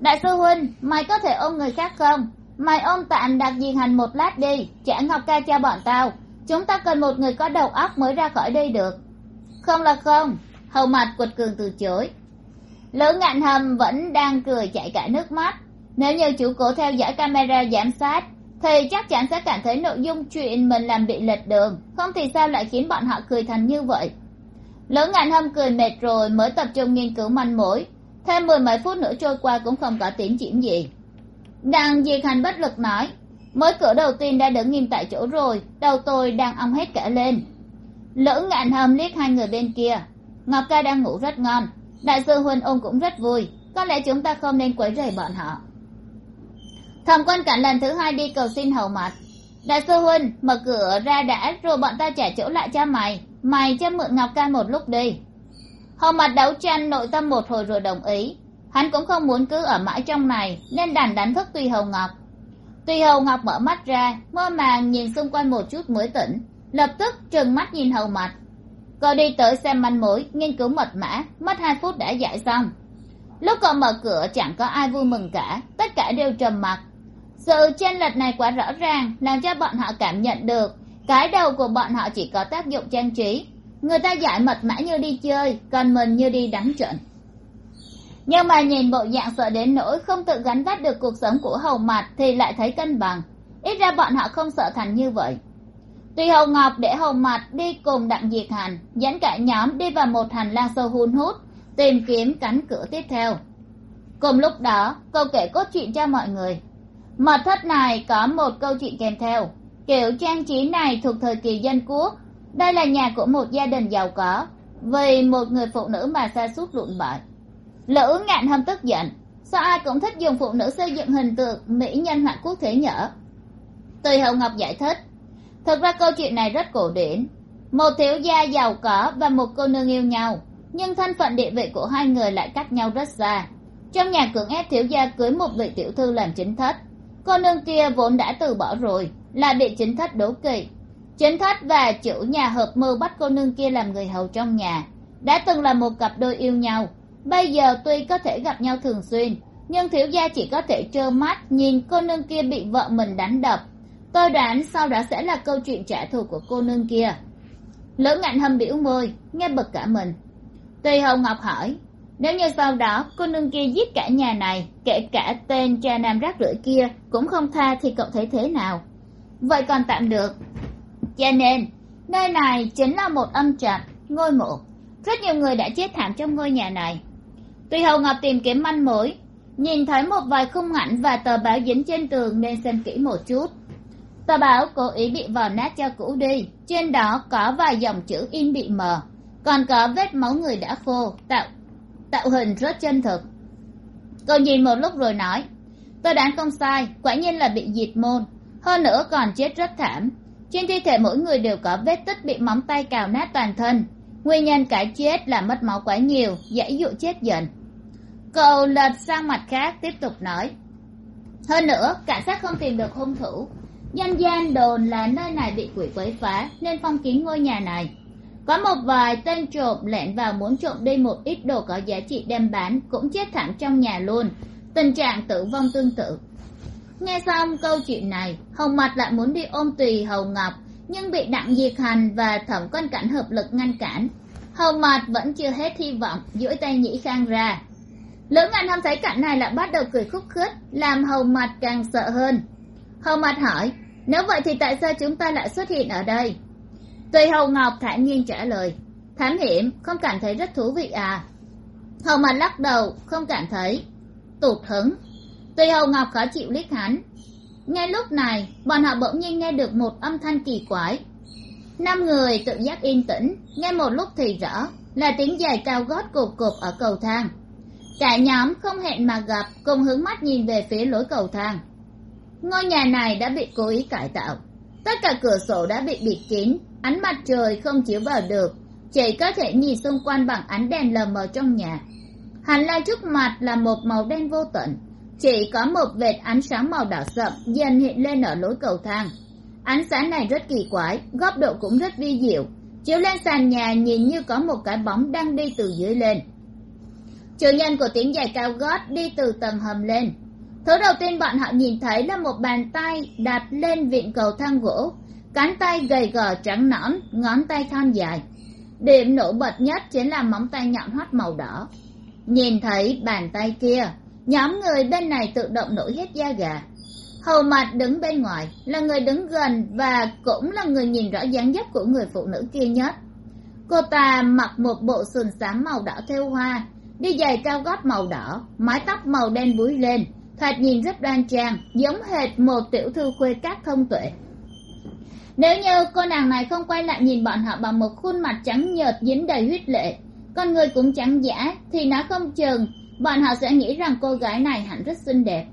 Đại sư huynh, mày có thể ôm người khác không? Mày ôm tạm đặc diệt hành một lát đi, trả ngọc ca cho bọn tao. Chúng ta cần một người có đầu óc mới ra khỏi đây được không là không, hầu mặt quật cường từ chối. Lữ ngạn hầm vẫn đang cười chạy cả nước mắt. Nếu như chủ cổ theo dõi camera giám sát, thì chắc chắn sẽ cảm thấy nội dung chuyện mình làm bị lệch đường. Không thì sao lại khiến bọn họ cười thành như vậy? Lữ ngạn hâm cười mệt rồi mới tập trung nghiên cứu manh mối. Thêm mười mấy phút nữa trôi qua cũng không có tiến triển gì. Đằng diệt hành bất lực nói, mới cửa đầu tiên đã đứng nghiêm tại chỗ rồi, đầu tôi đang ong hết cả lên lữ ngạn hầm liếc hai người bên kia. Ngọc ca đang ngủ rất ngon. Đại sư huynh ôn cũng rất vui. Có lẽ chúng ta không nên quấy rầy bọn họ. Thẩm quan cảnh lần thứ hai đi cầu xin hầu mặt đại sư huynh mở cửa ra đã rồi bọn ta trả chỗ lại cho mày. Mày cho mượn ngọc ca một lúc đi. Hầu mặt đấu tranh nội tâm một hồi rồi đồng ý. Hắn cũng không muốn cứ ở mãi trong này, nên đành đánh thức tùy hầu ngọc. Tùy hầu ngọc mở mắt ra, mơ màng nhìn xung quanh một chút mới tỉnh lập tức trừng mắt nhìn hầu mặt cậu đi tới xem manh mối, nghiên cứu mật mã, mất hai phút đã giải xong. Lúc cậu mở cửa, chẳng có ai vui mừng cả, tất cả đều trầm mặc. Sự chênh lệch này quá rõ ràng, làm cho bọn họ cảm nhận được, cái đầu của bọn họ chỉ có tác dụng trang trí. Người ta giải mật mã như đi chơi, còn mình như đi đánh trận. Nhưng mà nhìn bộ dạng sợ đến nỗi không tự gắn vắt được cuộc sống của hầu mặt thì lại thấy cân bằng. Ít ra bọn họ không sợ thành như vậy tùy hầu ngọc để hầu mặt đi cùng đặng diệt hành, dẫn cả nhóm đi vào một hành lang sâu hun hút, tìm kiếm cánh cửa tiếp theo. Cùng lúc đó, câu kể cốt truyện cho mọi người. Mật thất này có một câu chuyện kèm theo. Kiểu trang trí này thuộc thời kỳ dân quốc. Đây là nhà của một gia đình giàu có, vì một người phụ nữ mà xa suốt lụn bại. Lữ ngạn hâm tức giận. Sao ai cũng thích dùng phụ nữ xây dựng hình tượng mỹ nhân hoặc quốc thế nhở? Tùy hậu ngọc giải thích thực ra câu chuyện này rất cổ điển. Một thiếu gia giàu có và một cô nương yêu nhau, nhưng thân phận địa vị của hai người lại cách nhau rất xa. Trong nhà cưỡng ép thiếu gia cưới một vị tiểu thư làm chính thất, cô nương kia vốn đã từ bỏ rồi, là bị chính thất đố kỵ. Chính thất và chủ nhà hợp mưu bắt cô nương kia làm người hầu trong nhà, đã từng là một cặp đôi yêu nhau. Bây giờ tuy có thể gặp nhau thường xuyên, nhưng thiếu gia chỉ có thể trơ mắt nhìn cô nương kia bị vợ mình đánh đập tôi đoán sau đó sẽ là câu chuyện trả thù của cô nương kia. Lữ ngạn hâm biểu môi, nghe bực cả mình. Tùy hầu ngọc hỏi, nếu như sau đó cô nương kia giết cả nhà này, kể cả tên cha nam rác rưởi kia cũng không tha thì cậu thấy thế nào? Vậy còn tạm được. Cho nên, nơi này chính là một âm trạch, ngôi mộ. Rất nhiều người đã chết thảm trong ngôi nhà này. Tùy hầu ngọc tìm kiếm manh mối, nhìn thấy một vài khung ảnh và tờ báo dính trên tường nên xem kỹ một chút tờ báo cố ý bị vò nát cho cũ đi. Trên đó có vài dòng chữ in bị mờ. Còn có vết máu người đã khô, tạo tạo hình rất chân thực. Cô nhìn một lúc rồi nói, tôi đoán không sai, quả nhiên là bị diệt môn. Hơn nữa còn chết rất thảm. Trên thi thể mỗi người đều có vết tích bị móng tay cào nát toàn thân. Nguyên nhân cái chết là mất máu quá nhiều dãy dụ chết dần. Cậu lật sang mặt khác tiếp tục nói, hơn nữa, cảnh sát không tìm được hung thủ dân gian đồn là nơi này bị quỷ quấy phá, nên phong kín ngôi nhà này. Có một vài tên trộm lẻn vào muốn trộm đi một ít đồ có giá trị đem bán, cũng chết thảm trong nhà luôn. Tình trạng tử vong tương tự. Nghe xong câu chuyện này, hồng mặt lại muốn đi ôm tùy hầu ngọc, nhưng bị đặng diệt hành và thẩm quan cảnh hợp lực ngăn cản. Hầu mặt vẫn chưa hết hy vọng, duỗi tay nhĩ khang ra. Lữ ngàn hâm thấy cảnh này lại bắt đầu cười khúc khích, làm hầu mặt càng sợ hơn. Hầu mặt hỏi nếu vậy thì tại sao chúng ta lại xuất hiện ở đây? Tùy hầu ngọc thản nhiên trả lời, thám hiểm, không cảm thấy rất thú vị à? Hầu mặt lắc đầu, không cảm thấy. Tụt hứng. Tùy hầu ngọc khó chịu liếc hắn. Ngay lúc này, bọn họ bỗng nhiên nghe được một âm thanh kỳ quái. Năm người tự giác yên tĩnh, nghe một lúc thì rõ là tiếng giày cao gót cộp cộp ở cầu thang. Cả nhóm không hẹn mà gặp, cùng hướng mắt nhìn về phía lối cầu thang ngôi nhà này đã bị cố ý cải tạo. Tất cả cửa sổ đã bị bịt kín, ánh mặt trời không chiếu vào được. Chỉ có thể nhìn xung quanh bằng ánh đèn lờ mờ trong nhà. Hành lang trước mặt là một màu đen vô tận. Chỉ có một vệt ánh sáng màu đỏ sậm dần hiện lên ở lối cầu thang. Ánh sáng này rất kỳ quái, góc độ cũng rất vi diệu. Chiếu lên sàn nhà nhìn như có một cái bóng đang đi từ dưới lên. Chủ nhân của tiếng giày cao gót đi từ tầng hầm lên thứ đầu tiên bọn họ nhìn thấy là một bàn tay đặt lên vịn cầu thang gỗ. Cánh tay gầy gò trắng nõn, ngón tay thon dài. Điểm nổi bật nhất chính là móng tay nhọn hoắt màu đỏ. Nhìn thấy bàn tay kia, nhóm người bên này tự động nổi hết da gà. Hầu mặt đứng bên ngoài, là người đứng gần và cũng là người nhìn rõ dáng dấp của người phụ nữ kia nhất. Cô ta mặc một bộ sườn xám màu đỏ thêu hoa, đi giày cao gót màu đỏ, mái tóc màu đen búi lên thoạt nhìn rất đoan trang, giống hệt một tiểu thư khuê các thông tuệ. Nếu như cô nàng này không quay lại nhìn bọn họ bằng một khuôn mặt trắng nhợt dính đầy huyết lệ, con người cũng trắng giả, thì nó không chừng, bọn họ sẽ nghĩ rằng cô gái này hẳn rất xinh đẹp.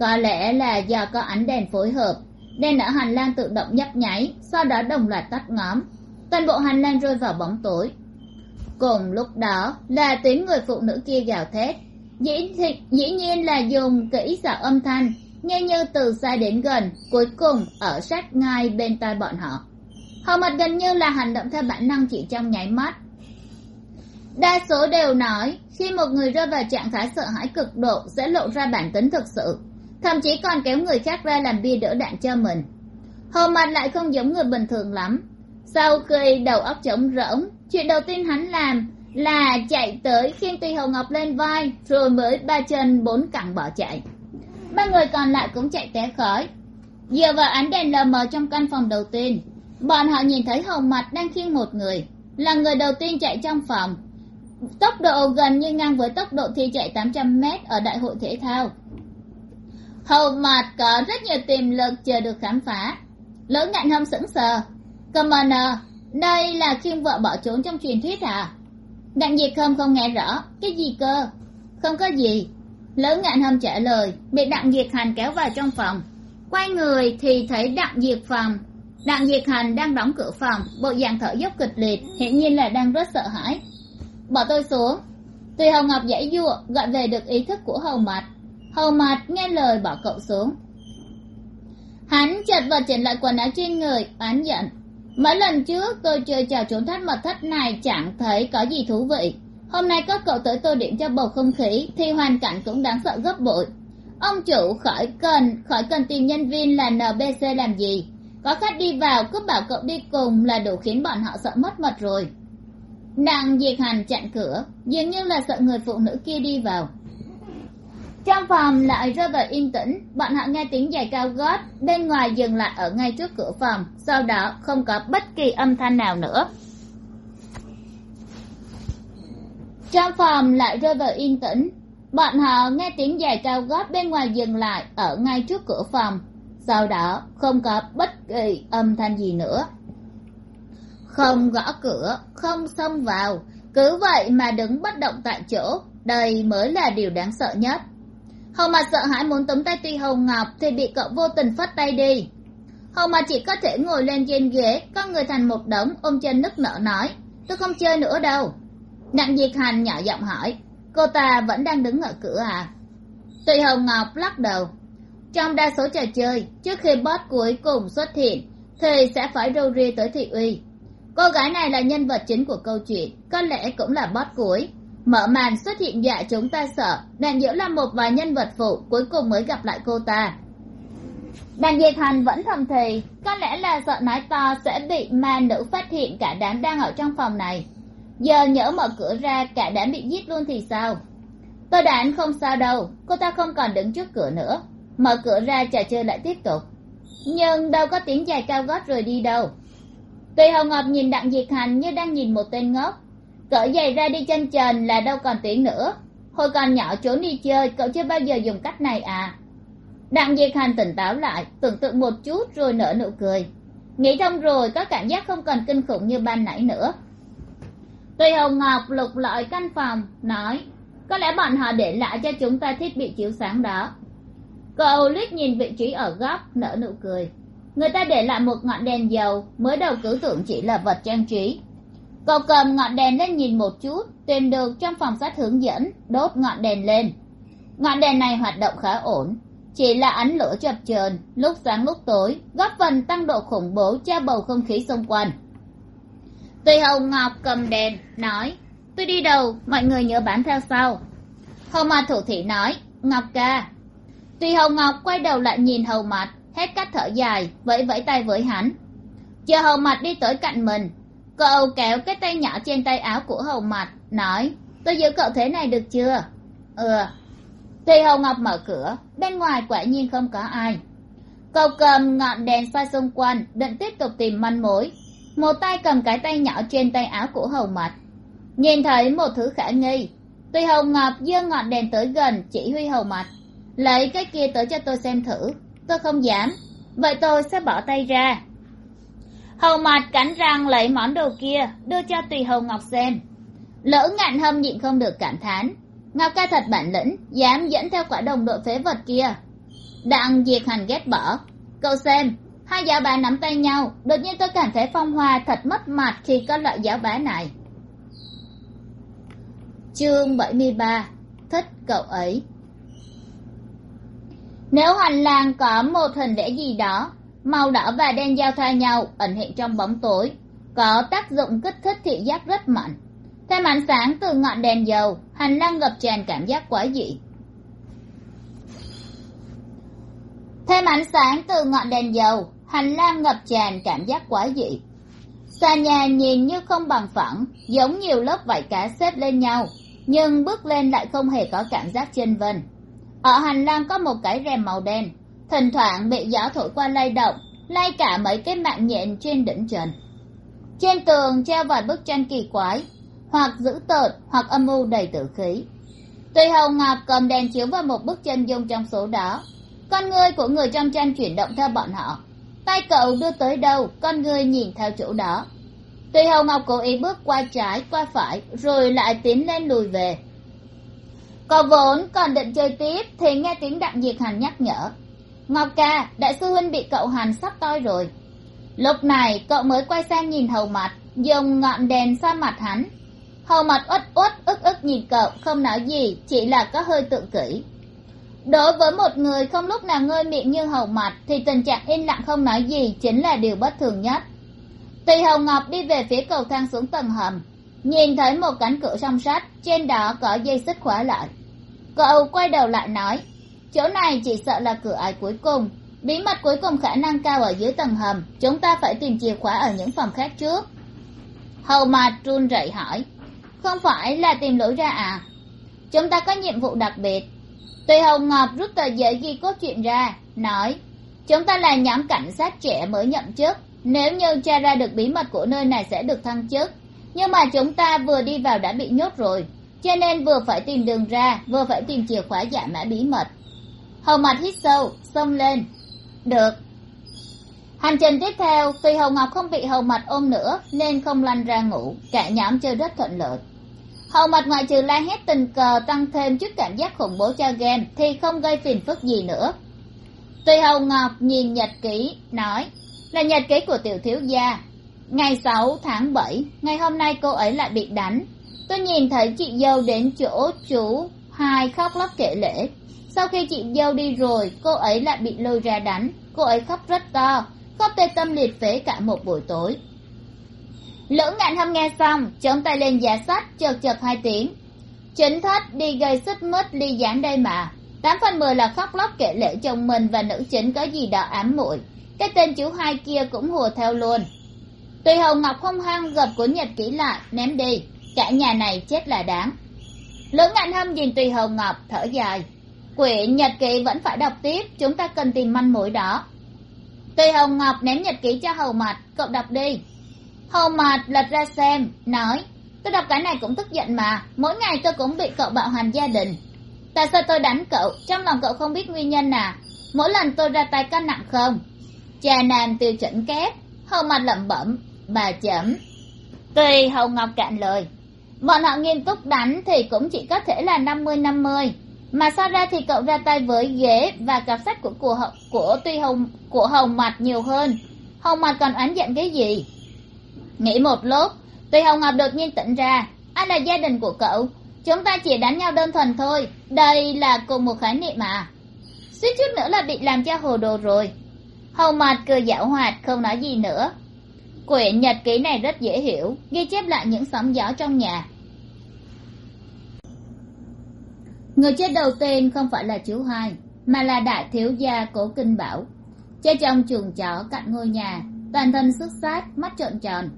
Có lẽ là do có ánh đèn phối hợp đèn ở hành lang tự động nhấp nháy, sau đó đồng loạt tắt ngóm. Toàn bộ hành lang rơi vào bóng tối. Cùng lúc đó, là tiếng người phụ nữ kia gào thét dĩ, dĩ nhiên là dùng kỹ xảo âm thanh nghe như từ xa đến gần cuối cùng ở sát ngay bên tai bọn họ. Hầu mặt gần như là hành động theo bản năng chỉ trong nháy mắt. Đa số đều nói khi một người rơi vào trạng thái sợ hãi cực độ sẽ lộ ra bản tính thực sự thậm chí còn kéo người khác ra làm bia đỡ đạn cho mình. Hầu mặt lại không giống người bình thường lắm. Sau khi đầu óc trống rỗng chuyện đầu tiên hắn làm là chạy tới khiêng tùy hồng ngọc lên vai, rồi mới ba chân bốn cẳng bỏ chạy. Ba người còn lại cũng chạy té khói dựa vào ánh đèn lờ mờ trong căn phòng đầu tiên, bọn họ nhìn thấy hồng mặt đang khiêng một người, là người đầu tiên chạy trong phòng. Tốc độ gần như ngang với tốc độ thi chạy tám trăm m ở đại hội thể thao. Hầu mặt có rất nhiều tiềm lực chờ được khám phá. Lỡ ngạn hâm sững sờ. Commander đây là khiêng vợ bỏ trốn trong truyền thuyết à? Đặng diệt không không nghe rõ. Cái gì cơ? Không có gì. Lớn ngạn hâm trả lời, bị đặng diệt hành kéo vào trong phòng. Quay người thì thấy đặng diệt phòng đặng diệt hành đang đóng cửa phòng, bộ dạng thở dốc kịch liệt, hiển nhiên là đang rất sợ hãi. Bỏ tôi xuống. Tùy hồng ngọc dãy giụa, gọi về được ý thức của hầu mặt hầu mặt nghe lời bỏ cậu xuống. Hắn chật vật chỉnh lại quần áo trên người, oán giận mấy lần trước tôi chơi trò trốn thoát mật thất này chẳng thấy có gì thú vị. Hôm nay có cậu tới tô điểm cho bầu không khí, thì hoàn cảnh cũng đáng sợ gấp bội. Ông chủ khỏi cần khỏi cần tìm nhân viên là nbc làm gì? Có khách đi vào, cứ bảo cậu đi cùng là đủ khiến bọn họ sợ mất mật rồi. Nàng diệt hành chặn cửa, dường như là sợ người phụ nữ kia đi vào trong phòng lại rơi vào yên tĩnh, bọn họ nghe tiếng giày cao gót, bên ngoài dừng lại ở ngay trước cửa phòng, sau đó không có bất kỳ âm thanh nào nữa. Trong phòng lại rơi vào yên tĩnh, bọn họ nghe tiếng giày cao gót bên ngoài dừng lại ở ngay trước cửa phòng, sau đó không có bất kỳ âm thanh gì nữa. Không gõ cửa, không xông vào, cứ vậy mà đứng bất động tại chỗ, đây mới là điều đáng sợ nhất hầu mà sợ hãi muốn tấm tay tuy hầu ngọc thì bị cậu vô tình phất tay đi. Hầu mà chỉ có thể ngồi lên trên ghế con người thành một đống, ôm chân nức nở nói, tôi không chơi nữa đâu. Đặng diệt hành nhỏ giọng hỏi, cô ta vẫn đang đứng ở cửa à? Tuy hồng ngọc lắc đầu, trong đa số trò chơi, trước khi boss cuối cùng xuất hiện, thì sẽ phải râu ria tới thị uy. Cô gái này là nhân vật chính của câu chuyện, có lẽ cũng là boss cuối mở màn xuất hiện dọa chúng ta sợ. Đàn nhiễu là một vài nhân vật phụ, cuối cùng mới gặp lại cô ta. Đàn diệt hành vẫn thầm thì, có lẽ là sợ nói to sẽ bị ma nữ phát hiện cả đám đang ở trong phòng này. Giờ nhỡ mở cửa ra, cả đám bị giết luôn thì sao? Tôi đoán không sao đâu, cô ta không còn đứng trước cửa nữa. Mở cửa ra, trò chơi lại tiếp tục. Nhưng đâu có tiếng giày cao gót rồi đi đâu. Tùy hồng ngọc nhìn đặng diệt hành như đang nhìn một tên ngốc cởi giày ra đi chân trần là đâu còn tiếng nữa. Hồi còn nhỏ trốn đi chơi, cậu chưa bao giờ dùng cách này à? Đặng diệt hành tỉnh táo lại, tưởng tượng một chút rồi nở nụ cười. Nghĩ thông rồi, có cảm giác không còn kinh khủng như ban nãy nữa. Tùy hồng ngọc lục lọi căn phòng, nói, có lẽ bọn họ để lại cho chúng ta thiết bị chiếu sáng đó. Cậu liếc nhìn vị trí ở góc, nở nụ cười. Người ta để lại một ngọn đèn dầu, mới đầu cứ tưởng chỉ là vật trang trí cậu cầm ngọn đèn lên nhìn một chút, tìm được trong phòng sách hướng dẫn, đốt ngọn đèn lên. Ngọn đèn này hoạt động khá ổn, chỉ là ánh lửa chập chờn, lúc sáng lúc tối, góp phần tăng độ khủng bố cho bầu không khí xung quanh. Tùy hồng ngọc cầm đèn, nói, tôi đi đầu, mọi người nhớ bán theo sau. Hầu mặt thủ thị nói, ngọc ca. Tùy hồng ngọc quay đầu lại nhìn hầu mặt hết cách thở dài, vẫy vẫy tay với hắn. Chờ hầu mặt đi tới cạnh mình cậu kéo cái tay nhỏ trên tay áo của hầu mặt nói, tôi giữ cậu thế này được chưa? Ừ. Tùy hầu ngọc mở cửa, bên ngoài quả nhiên không có ai. Cậu cầm ngọn đèn xoay xung quanh, định tiếp tục tìm manh mối. Một tay cầm cái tay nhỏ trên tay áo của hầu mặt nhìn thấy một thứ khả nghi tùy hầu ngọc giơ ngọn đèn tới gần chỉ huy hầu mặt lấy cái kia tới cho tôi xem thử, tôi không dám. Vậy tôi sẽ bỏ tay ra hầu mặt cắn răng lấy món đồ kia, đưa cho tùy hầu ngọc xem. Lỡ ngạn hâm nhịn không được cảm thán. Ngao ca thật bản lĩnh, dám dẫn theo quả đồng đội phế vật kia. Đặng diệt hành ghét bỏ. Cậu xem, hai giáo bá nắm tay nhau, đột nhiên tôi cảm thấy phong hoa thật mất mặt khi có loại giáo bá này. Chương bảy mươi ba, thích cậu ấy. Nếu hành lang có một hình vẽ gì đó màu đỏ và đen giao thoa nhau, ẩn hiện trong bóng tối. Có tác dụng kích thích thị giác rất mạnh. Thêm ánh sáng từ ngọn đèn dầu, hành lang ngập tràn cảm giác quái dị. Thêm ánh sáng từ ngọn đèn dầu, hành lang ngập tràn cảm giác quái dị. Xà nhà nhìn như không bằng phẳng, giống nhiều lớp vải cá xếp lên nhau, nhưng bước lên lại không hề có cảm giác chân vân ở hành lang có một cái rèm màu đen thỉnh thoảng bị gió thổi qua lay động, lay cả mấy cái mạng nhện trên đỉnh trần. Trên tường treo vài bức tranh kỳ quái, hoặc dữ tợn, hoặc âm mưu đầy tử khí. Tùy hầu ngọc cầm đèn chiếu vào một bức chân dung trong số đó. Con người của người trong tranh chuyển động theo bọn họ. Tay cậu đưa tới đâu, con người nhìn theo chỗ đó. Tùy hầu ngọc cố ý bước qua trái, qua phải, rồi lại tiến lên lùi về. Cậu vốn, còn định chơi tiếp thì nghe tiếng đặng diệt hành nhắc nhở ngọc ca, đại sư huynh bị cậu hành sắp toi rồi. Lúc này, cậu mới quay sang nhìn hầu mặt dùng ngọn đèn xoa mặt hắn. Hầu mặt uất uất, ức ức nhìn cậu, không nói gì, chỉ là có hơi tự kỷ. Đối với một người không lúc nào ngơi miệng như hầu mặt thì tình trạng im lặng không nói gì chính là điều bất thường nhất. Tùy hầu ngọc đi về phía cầu thang xuống tầng hầm, nhìn thấy một cánh cửa song sắt, trên đó có dây xích khóa lại. Cậu quay đầu lại nói chỗ này chỉ sợ là cửa ải cuối cùng. Bí mật cuối cùng khả năng cao ở dưới tầng hầm. Chúng ta phải tìm chìa khóa ở những phòng khác trước. Hầu mặt run rẩy hỏi. Không phải là tìm lối ra à? Chúng ta có nhiệm vụ đặc biệt. Tùy hồng ngọc rút tờ giấy ghi cốt chuyện ra, nói, chúng ta là nhóm cảnh sát trẻ mới nhậm chức. Nếu như tra ra được bí mật của nơi này sẽ được thăng chức. Nhưng mà chúng ta vừa đi vào đã bị nhốt rồi. Cho nên vừa phải tìm đường ra, vừa phải tìm chìa khóa giả mã bí mật hầu mặt hít sâu, xông lên. Được. Hành trình tiếp theo, vì hầu ngọc không bị hầu mặt ôm nữa, nên không lăn ra ngủ cả nhóm chơi rất thuận lợi. Hầu mặt ngoại trừ la hét tình cờ, tăng thêm chút cảm giác khủng bố cho game thì không gây phiền phức gì nữa. Tùy hầu ngọc nhìn nhật ký, nói, là nhật ký của tiểu thiếu gia. Ngày sáu tháng bảy, ngày hôm nay cô ấy lại bị đánh. Tôi nhìn thấy chị dâu đến chỗ chú hai khóc lóc kể lễ sau khi chị dâu đi rồi, cô ấy lại bị lôi ra đánh. Cô ấy khóc rất to, khóc tê tâm liệt phế cả một buổi tối. Lữ ngạn hâm nghe xong, chống tay lên giá sách chợt chợt hai tiếng. Chính thất đi gây xích mít ly gián đây mà. Tám phần mười là khóc lóc kể lễ chồng mình và nữ chính có gì đó ám muội. Cái tên chú hai kia cũng hùa theo luôn. Tùy hồng ngọc không hăng gập cuốn nhật kỹ lại, ném đi. Cả nhà này chết là đáng. Lữ ngạn hâm nhìn tùy hồng ngọc, thở dài quyển nhật ký vẫn phải đọc tiếp, chúng ta cần tìm manh mối đó. Tùy hồng ngọc ném nhật ký cho hầu mặt cậu đọc đi. Hầu mặt lật ra xem, nói, tôi đọc cái này cũng tức giận mà, mỗi ngày tôi cũng bị cậu bạo hành gia đình. Tại sao tôi đánh cậu? Trong lòng cậu không biết nguyên nhân à? Mỗi lần tôi ra tay có nặng không? Cha nam tiêu chuẩn kép, hầu mặt lẩm bẩm, bà chẩm tùy hầu ngọc cạn lời, bọn họ nghiêm túc đánh thì cũng chỉ có thể là năm mươi năm mươi mà so ra thì cậu ra tay với ghế và cặp sách của của của tuy hồng của hồng mặt nhiều hơn. Hồng mặt còn oán giận cái gì? Nghĩ một lúc, tuy hồng ngọc đột nhiên tỉnh ra, anh là gia đình của cậu. Chúng ta chỉ đánh nhau đơn thuần thôi, đây là cùng một khái niệm mà. Suýt chút nữa là bị làm cho hồ đồ rồi. Hồng mặt cười dạo hoạt, không nói gì nữa. Quyển nhật ký này rất dễ hiểu, ghi chép lại những sóng gió trong nhà. Người chết đầu tiên không phải là chú hai, mà là đại thiếu gia cố kinh bảo. Chết trong chuồng chó cạnh ngôi nhà, toàn thân xuất sát mắt trợn tròn.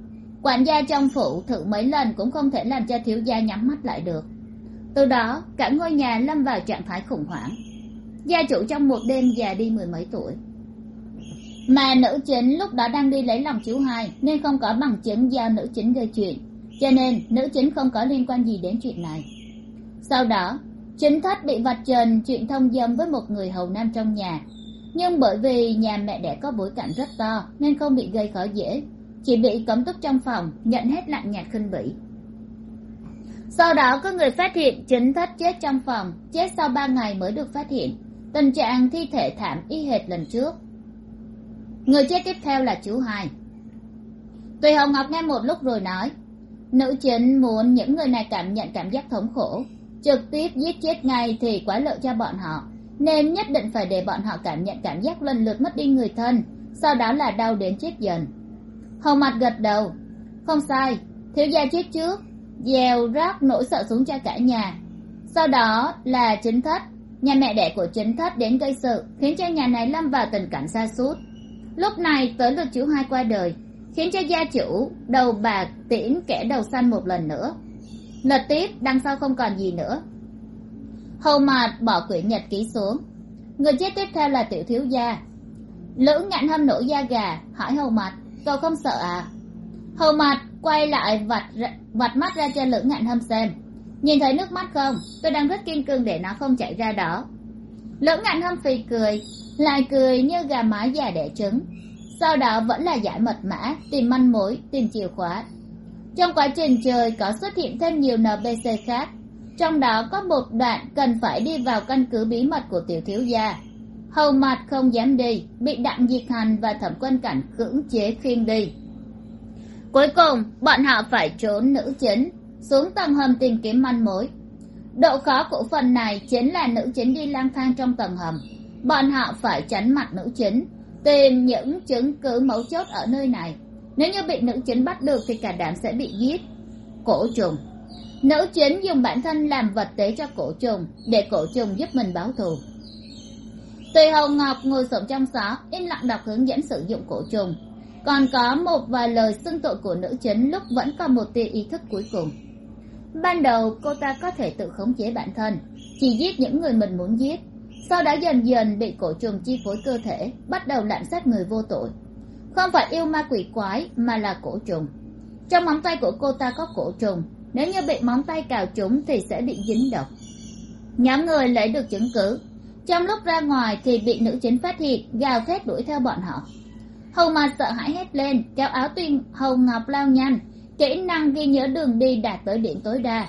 Quản gia trong phủ thử mấy lần cũng không thể làm cho thiếu gia nhắm mắt lại được. Từ đó, cả ngôi nhà lâm vào trạng thái khủng hoảng. Gia chủ trong một đêm già đi mười mấy tuổi. Mà nữ chính lúc đó đang đi lấy lòng chú hai, nên không có bằng chứng do nữ chính gây chuyện. Cho nên, nữ chính không có liên quan gì đến chuyện này. Sau đó chính thất bị vạch trần, chuyện thông dâm với một người hầu nam trong nhà. Nhưng bởi vì nhà mẹ đẻ có bối cảnh rất to, nên không bị gây khó dễ. Chỉ bị cấm túc trong phòng, nhận hết lạnh nhạt khinh bỉ. Sau đó có người phát hiện chính thất chết trong phòng, chết sau ba ngày mới được phát hiện. Tình trạng thi thể thảm y hệt lần trước. Người chết tiếp theo là chú hai. Tùy hồng ngọc nghe một lúc rồi nói, nữ chính muốn những người này cảm nhận cảm giác thống khổ trực tiếp giết chết ngay thì quá lợi cho bọn họ. Nên nhất định phải để bọn họ cảm nhận cảm giác lần lượt mất đi người thân, sau đó là đau đến chết dần. Hầu mặt gật đầu, không sai, thiếu gia chết trước dèo rác nỗi sợ xuống cho cả nhà. Sau đó là chính thất, nhà mẹ đẻ của chính thất đến gây sự, khiến cho nhà này lâm vào tình cảnh xa suốt lúc này tới lượt chú hai qua đời, khiến cho gia chủ, đầu bạc tiễn kẻ đầu xanh một lần nữa lật tiếp, đằng sau không còn gì nữa. Hầu mạt bỏ quyển nhật ký xuống. Người chết tiếp theo là tiểu thiếu gia. Lữ ngạn hâm nổi da gà, hỏi hầu mạt, cậu không sợ à? Hầu mạt quay lại vặt vặt mắt ra cho lữ ngạn hâm xem. Nhìn thấy nước mắt không? Tôi đang rất kiên cường để nó không chảy ra đó. Lữ ngạn hâm phì cười, lại cười như gà mái già đẻ trứng. Sau đó vẫn là giải mật mã, tìm manh mối, tìm chìa khóa trong quá trình chơi có xuất hiện thêm nhiều NPC khác. Trong đó có một đoạn cần phải đi vào căn cứ bí mật của tiểu thiếu gia. Hầu mặt không dám đi, bị đặng diệt hành và thẩm quân cảnh cưỡng chế khiêng đi. Cuối cùng, bọn họ phải trốn nữ chính, xuống tầng hầm tìm kiếm manh mối. Độ khó của phần này chính là nữ chính đi lang thang trong tầng hầm. Bọn họ phải tránh mặt nữ chính, tìm những chứng cứ mấu chốt ở nơi này nếu như bị nữ chính bắt được thì cả đám sẽ bị giết. Cổ trùng. Nữ chính dùng bản thân làm vật tế cho cổ trùng để cổ trùng giúp mình báo thù. Tùy hồng ngọc ngồi xổm trong xó im lặng đọc hướng dẫn sử dụng cổ trùng. Còn có một vài lời xưng tội của nữ chính lúc vẫn còn một tia ý thức cuối cùng. Ban đầu, cô ta có thể tự khống chế bản thân, chỉ giết những người mình muốn giết. Sau đó dần dần bị cổ trùng chi phối cơ thể, bắt đầu lạm sát người vô tội không phải yêu ma quỷ quái, mà là cổ trùng. Trong móng tay của cô ta có cổ trùng. Nếu như bị móng tay cào trúng thì sẽ bị dính độc. Nhóm người lấy được chứng cứ. Trong lúc ra ngoài thì bị nữ chính phát hiện, gào thét đuổi theo bọn họ. Hầu mà sợ hãi hét lên, kéo áo tuyên hầu ngọc lao nhanh. Kỹ năng ghi nhớ đường đi đạt tới điểm tối đa.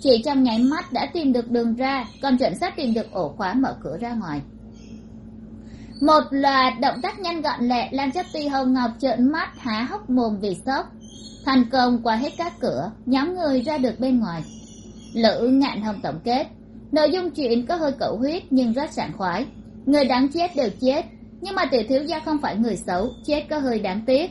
Chỉ trong nháy mắt đã tìm được đường ra, còn chuẩn xác tìm được ổ khóa mở cửa ra ngoài một loạt động tác nhanh gọn lẹ làm cho tuy hồng ngọc trợn mắt há hốc mồm vì sốc. Thành công qua hết các cửa, nhóm người ra được bên ngoài. Lữ ngạn hồng tổng kết. Nội dung chuyện có hơi cẩu huyết nhưng rất sảng khoái. Người đáng chết đều chết, nhưng mà tiểu thiếu gia không phải người xấu, chết có hơi đáng tiếc.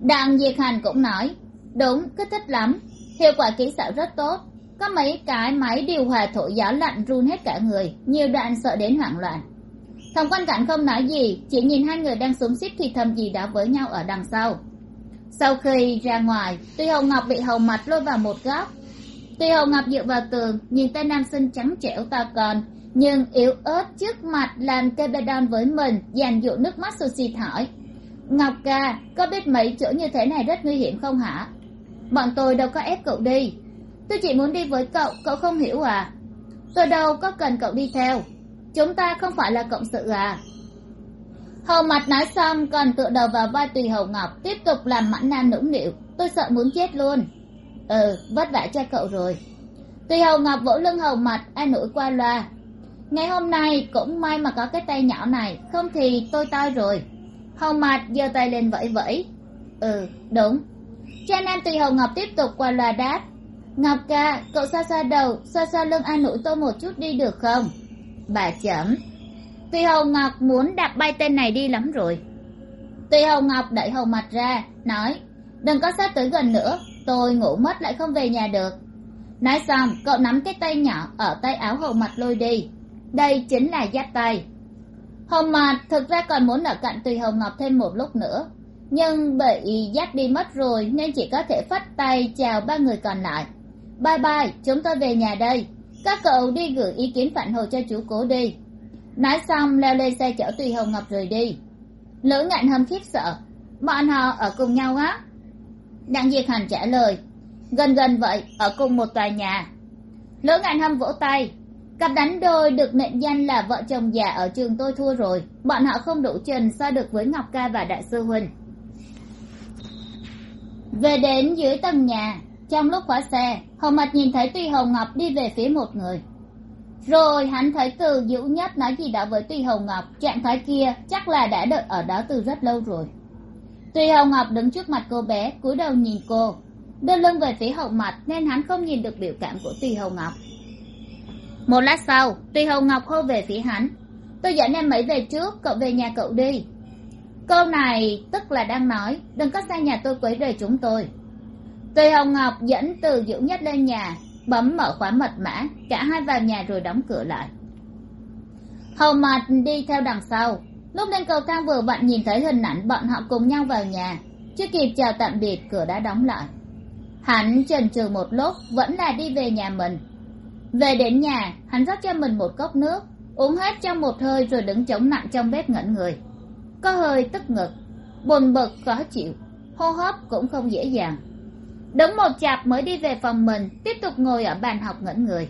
Đặng diệt hành cũng nói, đúng, kích thích lắm. Hiệu quả kỹ xảo rất tốt. Có mấy cái máy điều hòa thổi gió lạnh run hết cả người, nhiều đoạn sợ đến hoảng loạn thằng quan cảnh không nói gì, chỉ nhìn hai người đang xúm xít thì thầm gì đó với nhau ở đằng sau. Sau khi ra ngoài, tuy hồng ngọc bị hầu mặt lôi vào một góc. Tuy hồng ngọc dựa vào tường, nhìn tên nam sinh trắng trẻo to con, nhưng yếu ớt trước mặt làm kebedon với mình dàn dụ nước mắt sushi thỏi. Ngọc ca, có biết mấy chỗ như thế này rất nguy hiểm không hả? Bọn tôi đâu có ép cậu đi. Tôi chỉ muốn đi với cậu cậu không hiểu à? Tôi đâu có cần cậu đi theo chúng ta không phải là cộng sự à? Hầu mặt nói xong, còn tựa đầu vào vai tùy hầu ngọc, tiếp tục làm mãn nam nũng nịu. Tôi sợ muốn chết luôn. Ừ vất vả cho cậu rồi. Tùy hầu ngọc vỗ lưng hầu mặt, an ủi qua loa. Ngày hôm nay cũng may mà có cái tay nhỏ này, không thì tôi toi rồi. Hầu mặt giơ tay lên vẫy vẫy. Ừ đúng. Cha nam tùy hầu ngọc tiếp tục qua loa đáp. Ngọc ca, cậu xa xa đầu xa xa lưng an ủi tôi một chút đi được không? Bà chẩm tùy hầu ngọc muốn đạp bay tên này đi lắm rồi. Tùy hầu ngọc đẩy hầu mặt ra, nói, đừng có sát tới gần nữa, tôi ngủ mất lại không về nhà được. Nói xong, cậu nắm cái tay nhỏ ở tay áo hầu mặt lôi đi. Đây chính là giáp tay. Hầu mặt thực ra còn muốn ở cạnh tùy hầu ngọc thêm một lúc nữa, nhưng bị dắt đi mất rồi nên chỉ có thể phất tay chào ba người còn lại. Bye bye, chúng tôi về nhà đây các cậu đi gửi ý kiến phản hồi cho chú cố đi. Nói xong, leo lên xe chở tùy hồng ngọc rời đi. Lữ ngạn hâm khiếp sợ. Bọn họ ở cùng nhau á? Đặng diệt hành trả lời. Gần gần vậy, ở cùng một tòa nhà. Lữ ngạn hâm vỗ tay. Cặp đánh đôi được mệnh danh là vợ chồng già ở trường tôi thua rồi. Bọn họ không đủ trần so được với ngọc ca và đại sư huynh về đến dưới tầng nhà trong lúc khóa xe, hồng mặt nhìn thấy tuy hồng ngọc đi về phía một người. Rồi hắn thấy từ dữ nhất nói gì đó với tuy hồng ngọc, trạng thái kia chắc là đã đợi ở đó từ rất lâu rồi. Tuy hồng ngọc đứng trước mặt cô bé, cúi đầu nhìn cô. Đưa lưng về phía hậu mặt nên hắn không nhìn được biểu cảm của tuy hồng ngọc. Một lát sau, tuy hồng ngọc hô về phía hắn. Tôi dẫn em ấy về trước, cậu về nhà cậu đi. Câu này tức là đang nói, đừng có sang nhà tôi quấy rầy chúng tôi tùy hồng ngọc dẫn từ dữ nhất lên nhà, bấm mở khóa mật mã, cả hai vào nhà rồi đóng cửa lại. Hầu mặt đi theo đằng sau. Lúc lên cầu thang vừa vặn nhìn thấy hình ảnh bọn họ cùng nhau vào nhà. Chưa kịp chào tạm biệt, cửa đã đóng lại. Hắn chần chừ một lúc, vẫn là đi về nhà mình. Về đến nhà, hắn rót cho mình một cốc nước, uống hết trong một hơi rồi đứng chống nặng trong bếp ngẩn người. Có hơi tức ngực, buồn bực, khó chịu, hô hấp cũng không dễ dàng đúng một chạp mới đi về phòng mình, tiếp tục ngồi ở bàn học ngẩn người.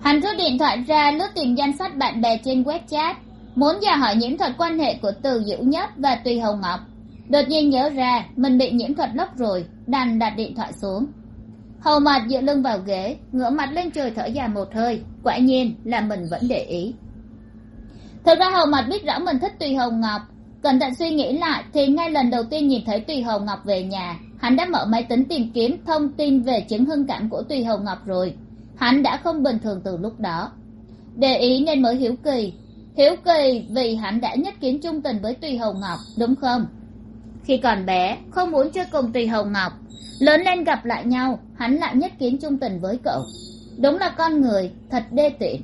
Hắn rút điện thoại ra lướt tìm danh sách bạn bè trên web chat, muốn dò hỏi nhiễm thuật quan hệ của từ dữ nhất và tùy hồng ngọc. Đột nhiên nhớ ra, mình bị nhiễm thuật lốc rồi, đành đặt điện thoại xuống. Hầu mặt dựa lưng vào ghế, ngửa mặt lên trời thở dài một hơi, quả nhiên là mình vẫn để ý. Thực ra hầu mặt biết rõ mình thích tùy hồng ngọc cẩn thận suy nghĩ lại, thì ngay lần đầu tiên nhìn thấy tùy hồng ngọc về nhà, hắn đã mở máy tính tìm kiếm thông tin về chứng hưng cảm của tùy hồng ngọc rồi. Hắn đã không bình thường từ lúc đó. Để ý nên mới hiếu kỳ. Hiếu kỳ vì hắn đã nhất kiến trung tình với tùy hồng ngọc, đúng không? Khi còn bé, không muốn chơi cùng tùy hồng ngọc. Lớn lên gặp lại nhau, hắn lại nhất kiến trung tình với cậu. Đúng là con người, thật đê tiện.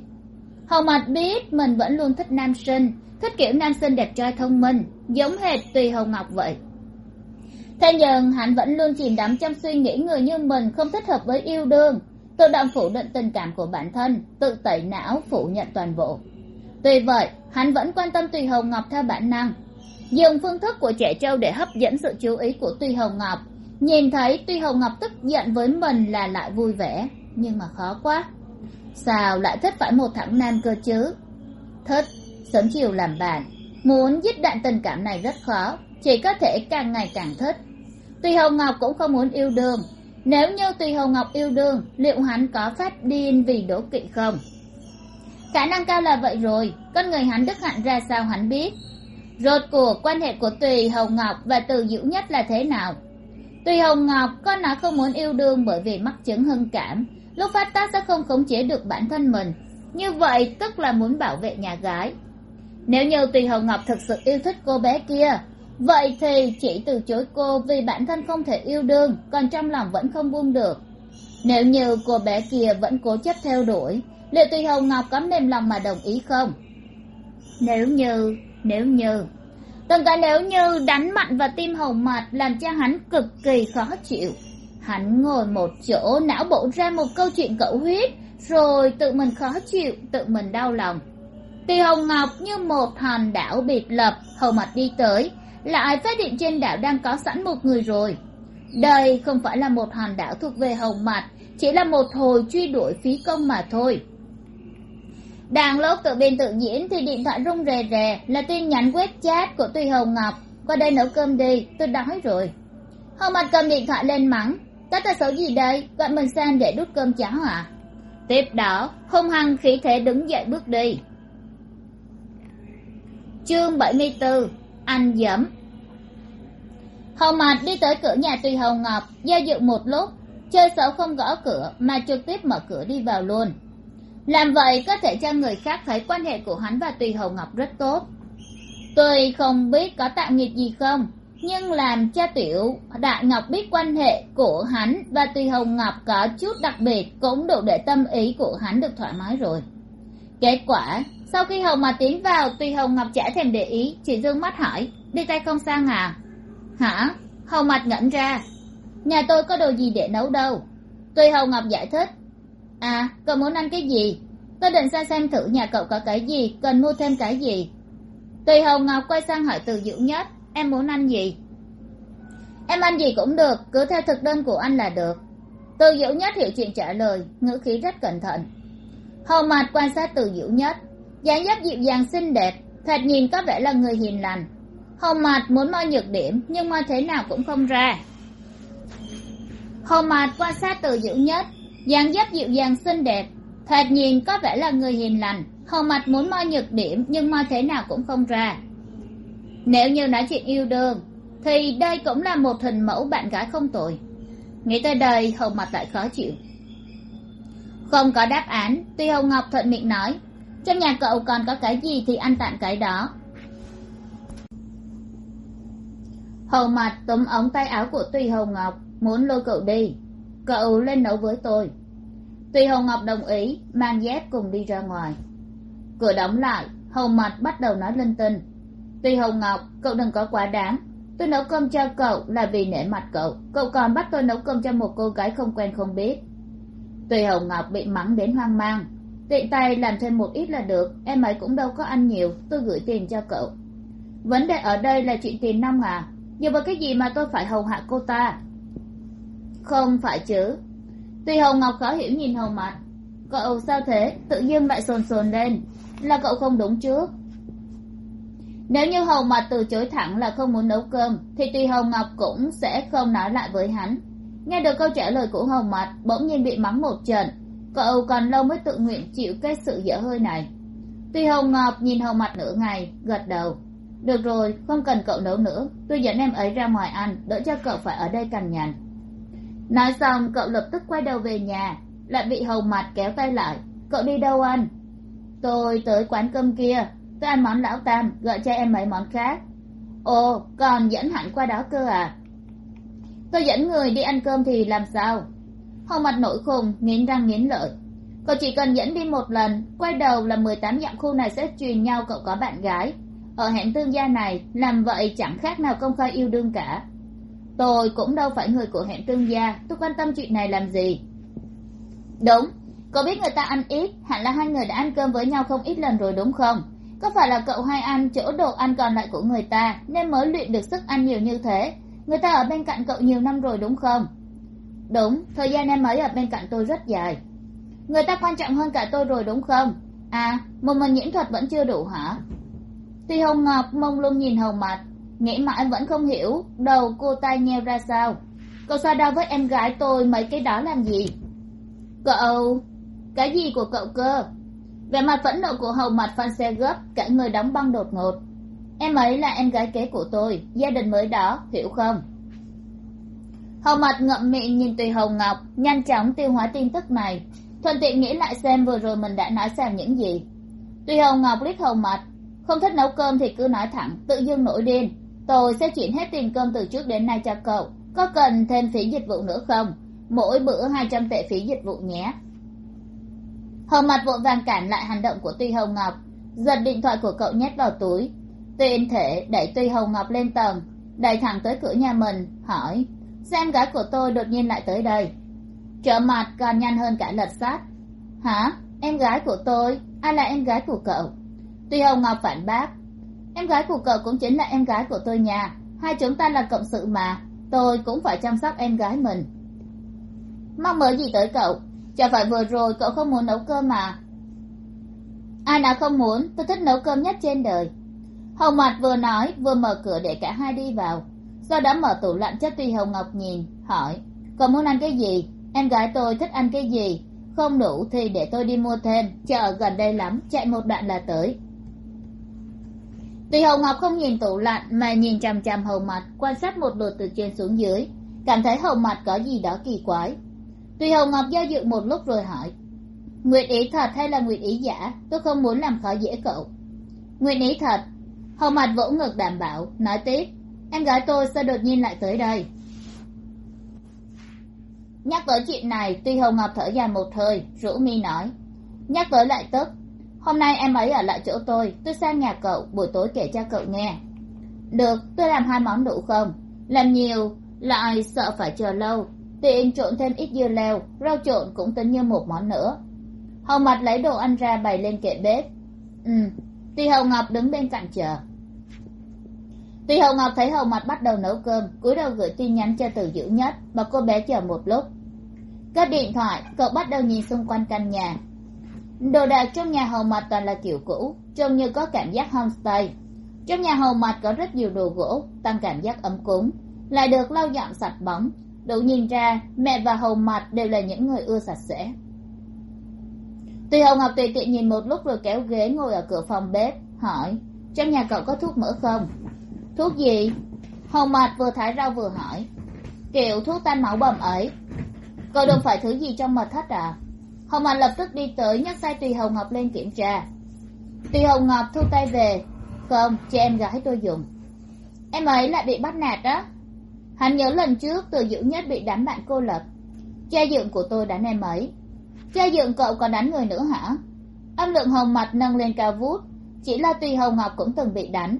Hầu mặt biết mình vẫn luôn thích nam sinh thích kiểu nam sinh đẹp trai thông minh, giống hệt tùy hồng ngọc vậy. Thế nhưng hắn vẫn luôn chìm đắm trong suy nghĩ người như mình không thích hợp với yêu đương, tự động phủ định tình cảm của bản thân, tự tẩy não, phủ nhận toàn bộ. Tuy vậy, hắn vẫn quan tâm tùy hồng ngọc theo bản năng, dùng phương thức của trẻ trâu để hấp dẫn sự chú ý của tùy hồng ngọc. Nhìn thấy Tuy hồng ngọc tức giận với mình là lại vui vẻ, nhưng mà khó quá. Sao lại thích phải một thằng nam cơ chứ? Thích sớm chiều làm bạn. Muốn dứt đoạn tình cảm này rất khó, chỉ có thể càng ngày càng thích. Tùy hồng ngọc cũng không muốn yêu đương. Nếu như tùy hồng ngọc yêu đương, liệu hắn có phát điên vì đố kỵ không? Khả năng cao là vậy rồi, con người hắn đức hạnh ra sao hắn biết? Rốt cuộc, quan hệ của tùy hồng ngọc và từ dữ nhất là thế nào? Tùy hồng ngọc con nó không muốn yêu đương bởi vì mắc chứng hưng cảm. Lúc phát tác sẽ không khống chế được bản thân mình. Như vậy, tức là muốn bảo vệ nhà gái nếu như tùy hồng ngọc thực sự yêu thích cô bé kia, vậy thì chỉ từ chối cô vì bản thân không thể yêu đương, còn trong lòng vẫn không buông được. Nếu như cô bé kia vẫn cố chấp theo đuổi, liệu tùy hồng ngọc có mềm lòng mà đồng ý không? Nếu như nếu như. Từng cái nếu như đánh mạnh vào tim hồng mạt làm cho hắn cực kỳ khó chịu. Hắn ngồi một chỗ, não bộ ra một câu chuyện cẩu huyết, rồi tự mình khó chịu, tự mình đau lòng tùy hồng ngọc như một hòn đảo biệt lập, hầu mặt đi tới, lại phát hiện trên đảo đang có sẵn một người rồi. Đây không phải là một hòn đảo thuộc về hồng mặt chỉ là một hồi truy đuổi phí công mà thôi. Đang lúc tự biên tự diễn thì điện thoại rung rè rè, là tin nhắn web chat của tùy hồng ngọc. Qua đây nấu cơm đi, tôi đói rồi. Hồng mặt cầm điện thoại lên mắng có tật xấu gì đây? Gọi mình sang để đút cơm cháo à? Tiếp đó, hung hăng khí thế đứng dậy bước đi chương bảy mươi bốn anh dẫm. Hầu mặt đi tới cửa nhà tùy hồng ngọc, do dự một lúc, chơi xấu không gõ cửa mà trực tiếp mở cửa đi vào luôn. Làm vậy có thể cho người khác thấy quan hệ của hắn và tùy hồng ngọc rất tốt. Tôi không biết có tạo nghiệp gì không, nhưng làm cho tiểu đại ngọc biết quan hệ của hắn và tùy hồng ngọc có chút đặc biệt cũng đủ để tâm ý của hắn được thoải mái rồi. Kết quả sau khi hồng mà tiến vào tùy hồng ngọc chả thèm để ý, chỉ d ư ơ n g mắt hỏi, đi tay không sang à? Hả? Hồng mặt ngẩn ra. Nhà tôi có đồ gì để nấu đâu? Tùy hồng ngọc giải thích à cậu muốn ăn cái gì? Tôi định ra xem thử nhà cậu có cái gì, cần mua thêm cái gì. Tùy hồng ngọc quay sang hỏi từ dữ nhất, em muốn ăn gì? Em ăn gì cũng được, cứ theo thực đơn của anh là được. Từ dữ nhất hiểu chuyện trả lời, ngữ khí rất cẩn thận. Hầu mặt quan sát từ dữ nhất dáng dấp dịu dàng, xinh đẹp, thoạt nhìn có vẻ là người hiền lành. Hồng mặt muốn moi nhược điểm, nhưng moi thế nào cũng không ra. Hồng mạt quan sát từ dữ nhất, dáng dấp dịu dàng, xinh đẹp, thoạt nhìn có vẻ là người hiền lành. Hồng mặt muốn moi nhược điểm, nhưng moi thế nào cũng không ra. Nếu như nói chuyện yêu đương, thì đây cũng là một hình mẫu bạn gái không tồi. Nghĩ tới đây hồng mặt lại khó chịu. Không có đáp án, tuy hồng ngọc thuận miệng nói trong nhà cậu còn có cái gì thì ăn tặng cái đó. Hầu mặt túm ống tay áo của tùy hồng ngọc, muốn lôi cậu đi. Cậu lên nấu với tôi. Tùy hồng ngọc đồng ý, mang dép cùng đi ra ngoài. Cửa đóng lại, hầu mặt bắt đầu nói linh tinh. Tùy hồng ngọc, cậu đừng có quá đáng. Tôi nấu cơm cho cậu là vì nể mặt cậu. Cậu còn bắt tôi nấu cơm cho một cô gái không quen không biết. Tùy hồng ngọc bị mắng đến hoang mang tiện tay làm thêm một ít là được, em ấy cũng đâu có ăn nhiều, tôi gửi tiền cho cậu. Vấn đề ở đây là chuyện tiền năm à? Nhờ vào cái gì mà tôi phải hầu hạ cô ta? Không phải chứ. Tuy hồng ngọc khó hiểu nhìn hầu mặt cậu sao thế? Tự nhiên lại sồn sồn lên. Là cậu không đúng trước nếu như hầu mặt từ chối thẳng là không muốn nấu cơm, thì tuy hồng ngọc cũng sẽ không nói lại với hắn. Nghe được câu trả lời của hầu mặt bỗng nhiên bị mắng một trận cậu còn lâu mới tự nguyện chịu cái sự dở hơi này. Tuy hồng ngọc nhìn hầu mặt nửa ngày, gật đầu. Được rồi, không cần cậu nấu nữa. Tôi dẫn em ấy ra ngoài ăn, đỡ cho cậu phải ở đây cằn nhằn. Nói xong, cậu lập tức quay đầu về nhà, lại bị hầu mặt kéo tay lại. Cậu đi đâu ăn? Tôi tới quán cơm kia. Tôi ăn món lão tam gọi cho em mấy món khác. Ồ, còn dẫn hẳn qua đó cơ à? Tôi dẫn người đi ăn cơm thì làm sao? Hầu mặt nổi khùng nghiến răng nghiến lợi. Cậu chỉ cần dẫn đi một lần, quay đầu là mười tám dặm khu này sẽ truyền nhau cậu có bạn gái. Ở hẹn tương gia này, làm vậy chẳng khác nào công khai yêu đương cả. Tôi cũng đâu phải người của hẹn tương gia, tôi quan tâm chuyện này làm gì? Đúng, cậu biết người ta ăn ít, hẳn là hai người đã ăn cơm với nhau không ít lần rồi đúng không? Có phải là cậu hay ăn chỗ đồ ăn còn lại của người ta, nên mới luyện được sức ăn nhiều như thế? Người ta ở bên cạnh cậu nhiều năm rồi đúng không? Đúng, thời gian em ấy ở bên cạnh tôi rất dài. Người ta quan trọng hơn cả tôi rồi đúng không? À một mình nhiễm thuật vẫn chưa đủ hả? Tuy hồng ngọc mông lung nhìn hầu mặt nghĩ mãi vẫn không hiểu đầu cô ta nheo ra sao. Cậu so đo với em gái tôi mấy cái đó làm gì? Cậu, cái gì của cậu cơ? Vẻ mặt phẫn nộ của hầu mặt phan xe gấp, cả người đóng băng đột ngột. Em ấy là em gái kế của tôi, gia đình mới đó, hiểu không? Hầu mặt ngậm miệng nhìn tùy hồng ngọc, nhanh chóng tiêu hóa tin tức này. Thuận tiện nghĩ lại xem vừa rồi mình đã nói xem những gì. Tùy hồng ngọc liếc hầu mặt, không thích nấu cơm thì cứ nói thẳng, tự dưng nổi điên. Tôi sẽ chuyển hết tiền cơm từ trước đến nay cho cậu, có cần thêm phí dịch vụ nữa không? Mỗi bữa hai trăm tệ phí dịch vụ nhé. Hầu mặt vội vàng cản lại hành động của tuy hồng ngọc, giật điện thoại của cậu nhét vào túi. Tuyên thể đẩy tuy hồng ngọc lên tầng, đẩy thẳng tới cửa nhà mình, hỏi xem gái của tôi đột nhiên lại tới đây. Trở mặt còn nhanh hơn cả lật sát hả? Em gái của tôi? Ai là em gái của cậu? Tuy hồng ngọc phản bác. Em gái của cậu cũng chính là em gái của tôi nhà hai chúng ta là cộng sự mà. Tôi cũng phải chăm sóc em gái mình. Mong mơ gì tới cậu? Chả phải vừa rồi cậu không muốn nấu cơm mà. Ai nào không muốn, tôi thích nấu cơm nhất trên đời. Hồng mặt vừa nói, vừa mở cửa để cả hai đi vào sau đó mở tủ lạnh cho tùy hồng ngọc nhìn, hỏi còn muốn ăn cái gì? Em gái tôi thích ăn cái gì? Không đủ thì để tôi đi mua thêm, chợ gần đây lắm, chạy một đoạn là tới. Tùy hồng ngọc không nhìn tủ lạnh mà nhìn chằm chằm hầu mặt quan sát một lượt từ trên xuống dưới, cảm thấy hầu mặt có gì đó kỳ quái. Tùy hồng ngọc do dự một lúc rồi hỏi nguyện ý thật hay là nguyện ý giả? Tôi không muốn làm khó dễ cậu. Nguyện ý thật. Hầu mặt vỗ ngực đảm bảo, nói tiếp em gái tôi sao đột nhiên lại tới đây. Nhắc tới chuyện này, tuy hồng ngọc thở dài một hơi rũ mi nói. Nhắc tới lại tức, hôm nay em ấy ở lại chỗ tôi tôi sang nhà cậu, buổi tối kể cho cậu nghe. Được, tôi làm hai món đủ không? Làm nhiều, lại sợ phải chờ lâu. Tiện trộn thêm ít dưa leo, rau trộn cũng tính như một món nữa. Hồng mặt lấy đồ ăn ra bày lên kệ bếp. Ừ tuy hồng ngọc đứng bên cạnh chờ tuy Hồng ngọc thấy hầu mặt bắt đầu nấu cơm, cúi đầu gửi tin nhắn cho từ dữ nhất và cô bé chờ một lúc. Cất điện thoại, cậu bắt đầu nhìn xung quanh căn nhà. Đồ đạc trong nhà hầu mặt toàn là kiểu cũ, trông như có cảm giác homestay. Trong nhà hầu mặt có rất nhiều đồ gỗ, tăng cảm giác ấm cúng, lại được lau dọn sạch bóng. Đủ nhìn ra, mẹ và hầu mặt đều là những người ưa sạch sẽ. Tùy hầu ngọc tùy tiện nhìn một lúc rồi kéo ghế ngồi ở cửa phòng bếp, hỏi, trong nhà cậu có thuốc mỡ không? Thuốc gì? Hồng mặt vừa thả rau vừa hỏi. Kiểu thuốc tan máu bầm ấy. Cậu đừng phải thứ gì trong mật thất à? Hồng mặt lập tức đi tới nhấc tay tùy hồng ngọc lên kiểm tra. Tùy hồng ngọc thu tay về. Không, chị em gái tôi dùng. Em ấy lại bị bắt nạt đó. Hắn nhớ lần trước từ dữ nhất bị đánh bạn cô lập. Cha dượng của tôi đánh em ấy. Cha dượng cậu còn đánh người nữa hả? Âm lượng hồng mặt nâng lên cao vút. Chỉ là tùy hồng ngọc cũng từng bị đánh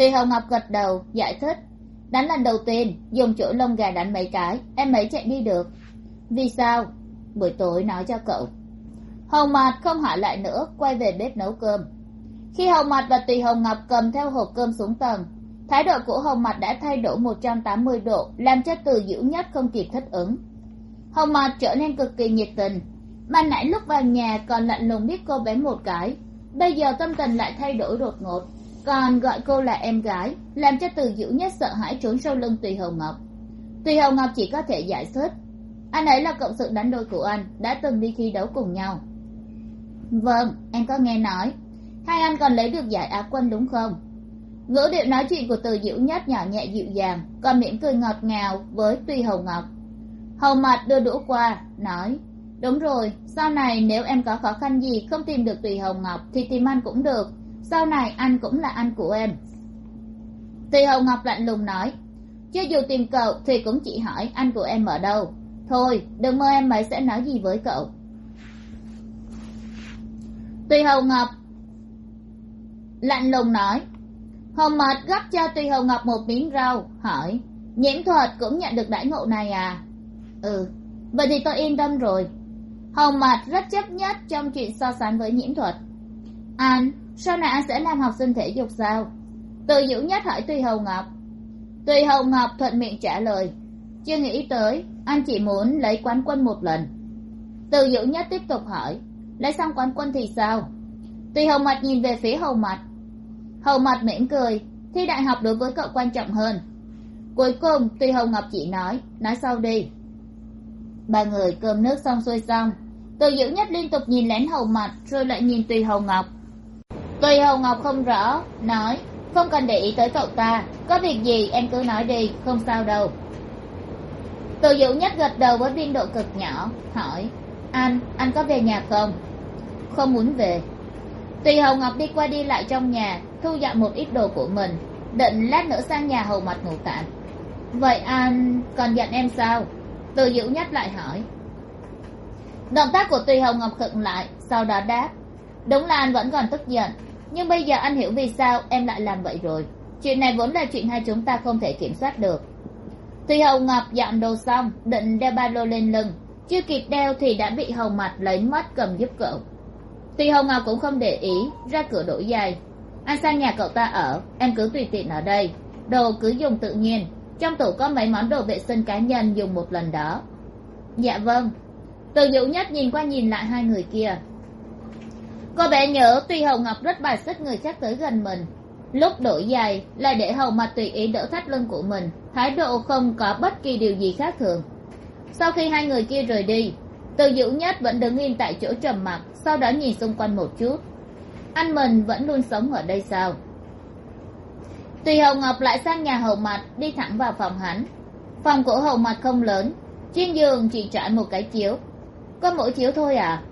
tùy hồng ngọc gật đầu, giải thích. Đánh lần đầu tiên, dùng chỗ lông gà đánh mấy cái, em ấy chạy đi được. Vì sao? Buổi tối nói cho cậu. Hồng Mạt không hỏi lại nữa, quay về bếp nấu cơm. Khi hồng Mạt và tùy hồng ngọc cầm theo hộp cơm xuống tầng, thái độ của hồng Mạt đã thay đổi một trăm tám mươi độ, làm cho từ dữ nhất không kịp thích ứng. Hồng Mạt trở nên cực kỳ nhiệt tình. Mà nãy lúc vào nhà còn lạnh lùng biết cô bé một cái, bây giờ tâm tình lại thay đổi đột ngột còn gọi cô là em gái, làm cho từ dữ nhất sợ hãi trốn sau lưng tùy hồng ngọc. Tùy hồng ngọc chỉ có thể giải thích, anh ấy là cộng sự đánh đôi của anh, đã từng đi thi đấu cùng nhau. Vâng em có nghe nói, hai anh còn lấy được giải á quân đúng không? Ngữ điệu nói chuyện của từ diễu nhất nhỏ nhẹ dịu dàng, còn miệng cười ngọt ngào với tuy hầu ngọc. Hầu mặt đưa đũa qua, nói, đúng rồi, sau này nếu em có khó khăn gì không tìm được tùy hầu ngọc thì tìm anh cũng được sau này anh cũng là anh của em. Tùy Hồng ngọc lạnh lùng nói, cho dù tìm cậu thì cũng chỉ hỏi anh của em ở đâu. Thôi, đừng mơ em ấy sẽ nói gì với cậu. Tùy hầu ngọc lạnh lùng nói hồng mật gấp cho tùy hầu ngọc một miếng rau, hỏi, nhiễm thuật cũng nhận được đãi ngộ này à? Ừ vậy thì tôi yên tâm rồi. Hồng mật rất chấp nhất trong chuyện so sánh với nhiễm thuật. Anh sau này anh sẽ làm học sinh thể dục sao? Từ dữ nhất hỏi tùy hầu ngọc. Tùy hầu ngọc thuận miệng trả lời. Chưa nghĩ tới, anh chỉ muốn lấy quán quân một lần. Từ dữ nhất tiếp tục hỏi. Lấy xong quán quân thì sao? Tùy hầu mặt nhìn về phía hầu mặt hầu mặt mỉm cười. Thi đại học đối với cậu quan trọng hơn. Cuối cùng, tùy hầu ngọc chỉ nói. Nói sau đi. Ba người cơm nước xong xuôi xong. Từ dữ nhất liên tục nhìn lén hầu mặt rồi lại nhìn tùy hầu ngọc tùy hầu ngọc không rõ, nói, không cần để ý tới cậu ta, có việc gì em cứ nói đi, không sao đâu. Từ dữ nhất gật đầu với biên độ cực nhỏ, hỏi, anh anh có về nhà không? Không muốn về. Tùy hầu ngọc đi qua đi lại trong nhà, thu dọn một ít đồ của mình, định lát nữa sang nhà hầu mặt ngủ tạm. Vậy anh còn giận em sao? Từ dữ nhất lại hỏi. Động tác của tùy hồng ngọc khựng lại, sau đó đáp, đúng là anh vẫn còn tức giận nhưng bây giờ anh hiểu vì sao em lại làm vậy rồi. Chuyện này vốn là chuyện hai chúng ta không thể kiểm soát được. Tùy hồng ngọc dọn đồ xong, định đeo ba lô lên lưng. Chưa kịp đeo thì đã bị hầu mặt lấy mắt cầm giúp cậu. Tùy hồng ngọc cũng không để ý, ra cửa đổi giày. Anh sang nhà cậu ta ở, em cứ tùy tiện ở đây. Đồ cứ dùng tự nhiên. Trong tủ có mấy món đồ vệ sinh cá nhân dùng một lần đó. Dạ vâng. Từ dũ nhất nhìn qua nhìn lại hai người kia cô bé nhớ tuy hầu ngọc rất bài xích người chắc tới gần mình. Lúc đổi giày là để hầu mặt tùy ý đỡ thắt lưng của mình, thái độ không có bất kỳ điều gì khác thường. Sau khi hai người kia rời đi, từ dữ nhất vẫn đứng yên tại chỗ trầm mặc, sau đó nhìn xung quanh một chút. Anh mình vẫn luôn sống ở đây sao? Tùy hầu ngọc lại sang nhà hầu mặt, đi thẳng vào phòng hắn. Phòng của hầu mặt không lớn, trên giường chỉ trải một cái chiếu. Có mỗi chiếu thôi à?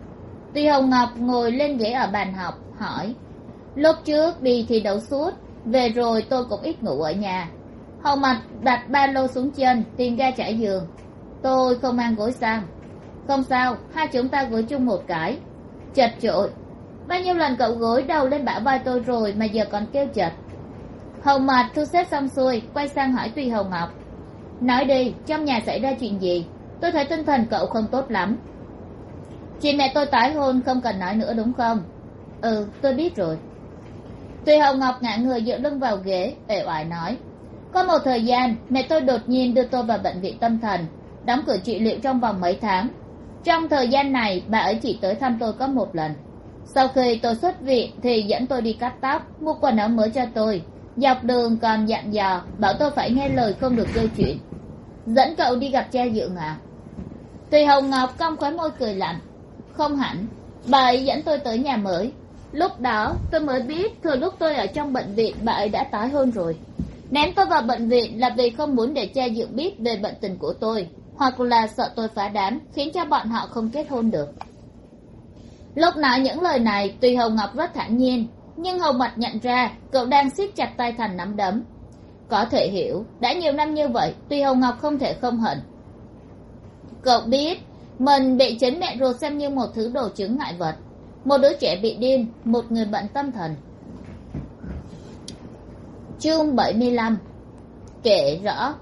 Tuy Hồng ngọc ngồi lên ghế ở bàn học, hỏi, lúc trước đi thi đấu suốt, về rồi tôi cũng ít ngủ ở nhà. Hầu mặt đặt ba lô xuống chân tìm ra trải giường. Tôi không mang gối sang. Không sao, hai chúng ta gối chung một cái. Chật chội, bao nhiêu lần cậu gối đầu lên bả vai tôi rồi mà giờ còn kêu chật? Hầu mặt thu xếp xong xuôi, quay sang hỏi tùy hầu ngọc, nói đi, trong nhà xảy ra chuyện gì? Tôi thấy tinh thần cậu không tốt lắm chị mẹ tôi tái hôn, không cần nói nữa, đúng không? Ừ tôi biết rồi. Tùy hồng ngọc ngã người dựa lưng vào ghế, uể oải nói. Có một thời gian, mẹ tôi đột nhiên đưa tôi vào bệnh viện tâm thần, đóng cửa trị liệu trong vòng mấy tháng. Trong thời gian này, bà ấy chỉ tới thăm tôi có một lần. Sau khi tôi xuất viện thì dẫn tôi đi cắt tóc, mua quần áo mới cho tôi, dọc đường còn dặn dò, bảo tôi phải nghe lời không được gây chuyện. Dẫn cậu đi gặp cha dượng à tùy hồng ngọc cong khóe môi cười lạnh không hẳn bà ấy dẫn tôi tới nhà mới. Lúc đó, tôi mới biết thừa lúc tôi ở trong bệnh viện, bà ấy đã tái hôn rồi. Ném tôi vào bệnh viện là vì không muốn để cha dượng biết về bệnh tình của tôi, hoặc là sợ tôi phá đám, khiến cho bọn họ không kết hôn được. Lúc nói những lời này, tuy hồng ngọc rất thản nhiên, nhưng hầu mặt nhận ra cậu đang siết chặt tay thành nắm đấm. Có thể hiểu, đã nhiều năm như vậy, tuy hồng ngọc không thể không hận. Cậu biết mình bị chính mẹ ruột xem như một thứ đồ chứng ngại vật. Một đứa trẻ bị điên, một người bệnh tâm thần. Chương bảy mươi lăm. Kể rõ.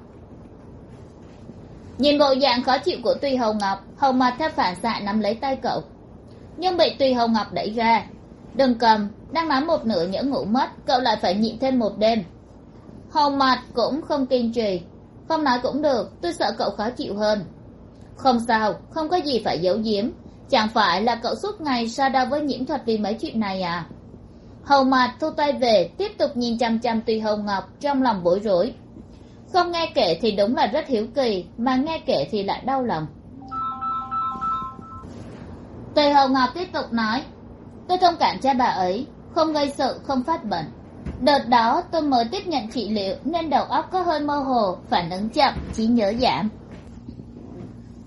Nhìn bộ dạng khó chịu của tùy hồng ngọc, hầu mặt theo phản xạ nắm lấy tay cậu. Nhưng bị tùy hồng ngọc đẩy ra. Đừng cầm, đang nắm một nửa nhỡ ngủ mất, cậu lại phải nhịn thêm một đêm. Hầu mặt cũng không kiên trì. Không nói cũng được, tôi sợ cậu khó chịu hơn không sao, không có gì phải giấu giếm. Chẳng phải là cậu suốt ngày sa đau với nhiễm thuật vì mấy chuyện này à? Hầu mạt thu tay về, tiếp tục nhìn chăm chăm tùy hồng ngọc trong lòng bối rối. Không nghe kể thì đúng là rất hiếu kỳ, mà nghe kể thì lại đau lòng. Tùy hồng ngọc tiếp tục nói, tôi thông cảm cha bà ấy, không gây sự, không phát bệnh. Đợt đó tôi mới tiếp nhận trị liệu nên đầu óc có hơi mơ hồ, phản ứng chậm, trí nhớ giảm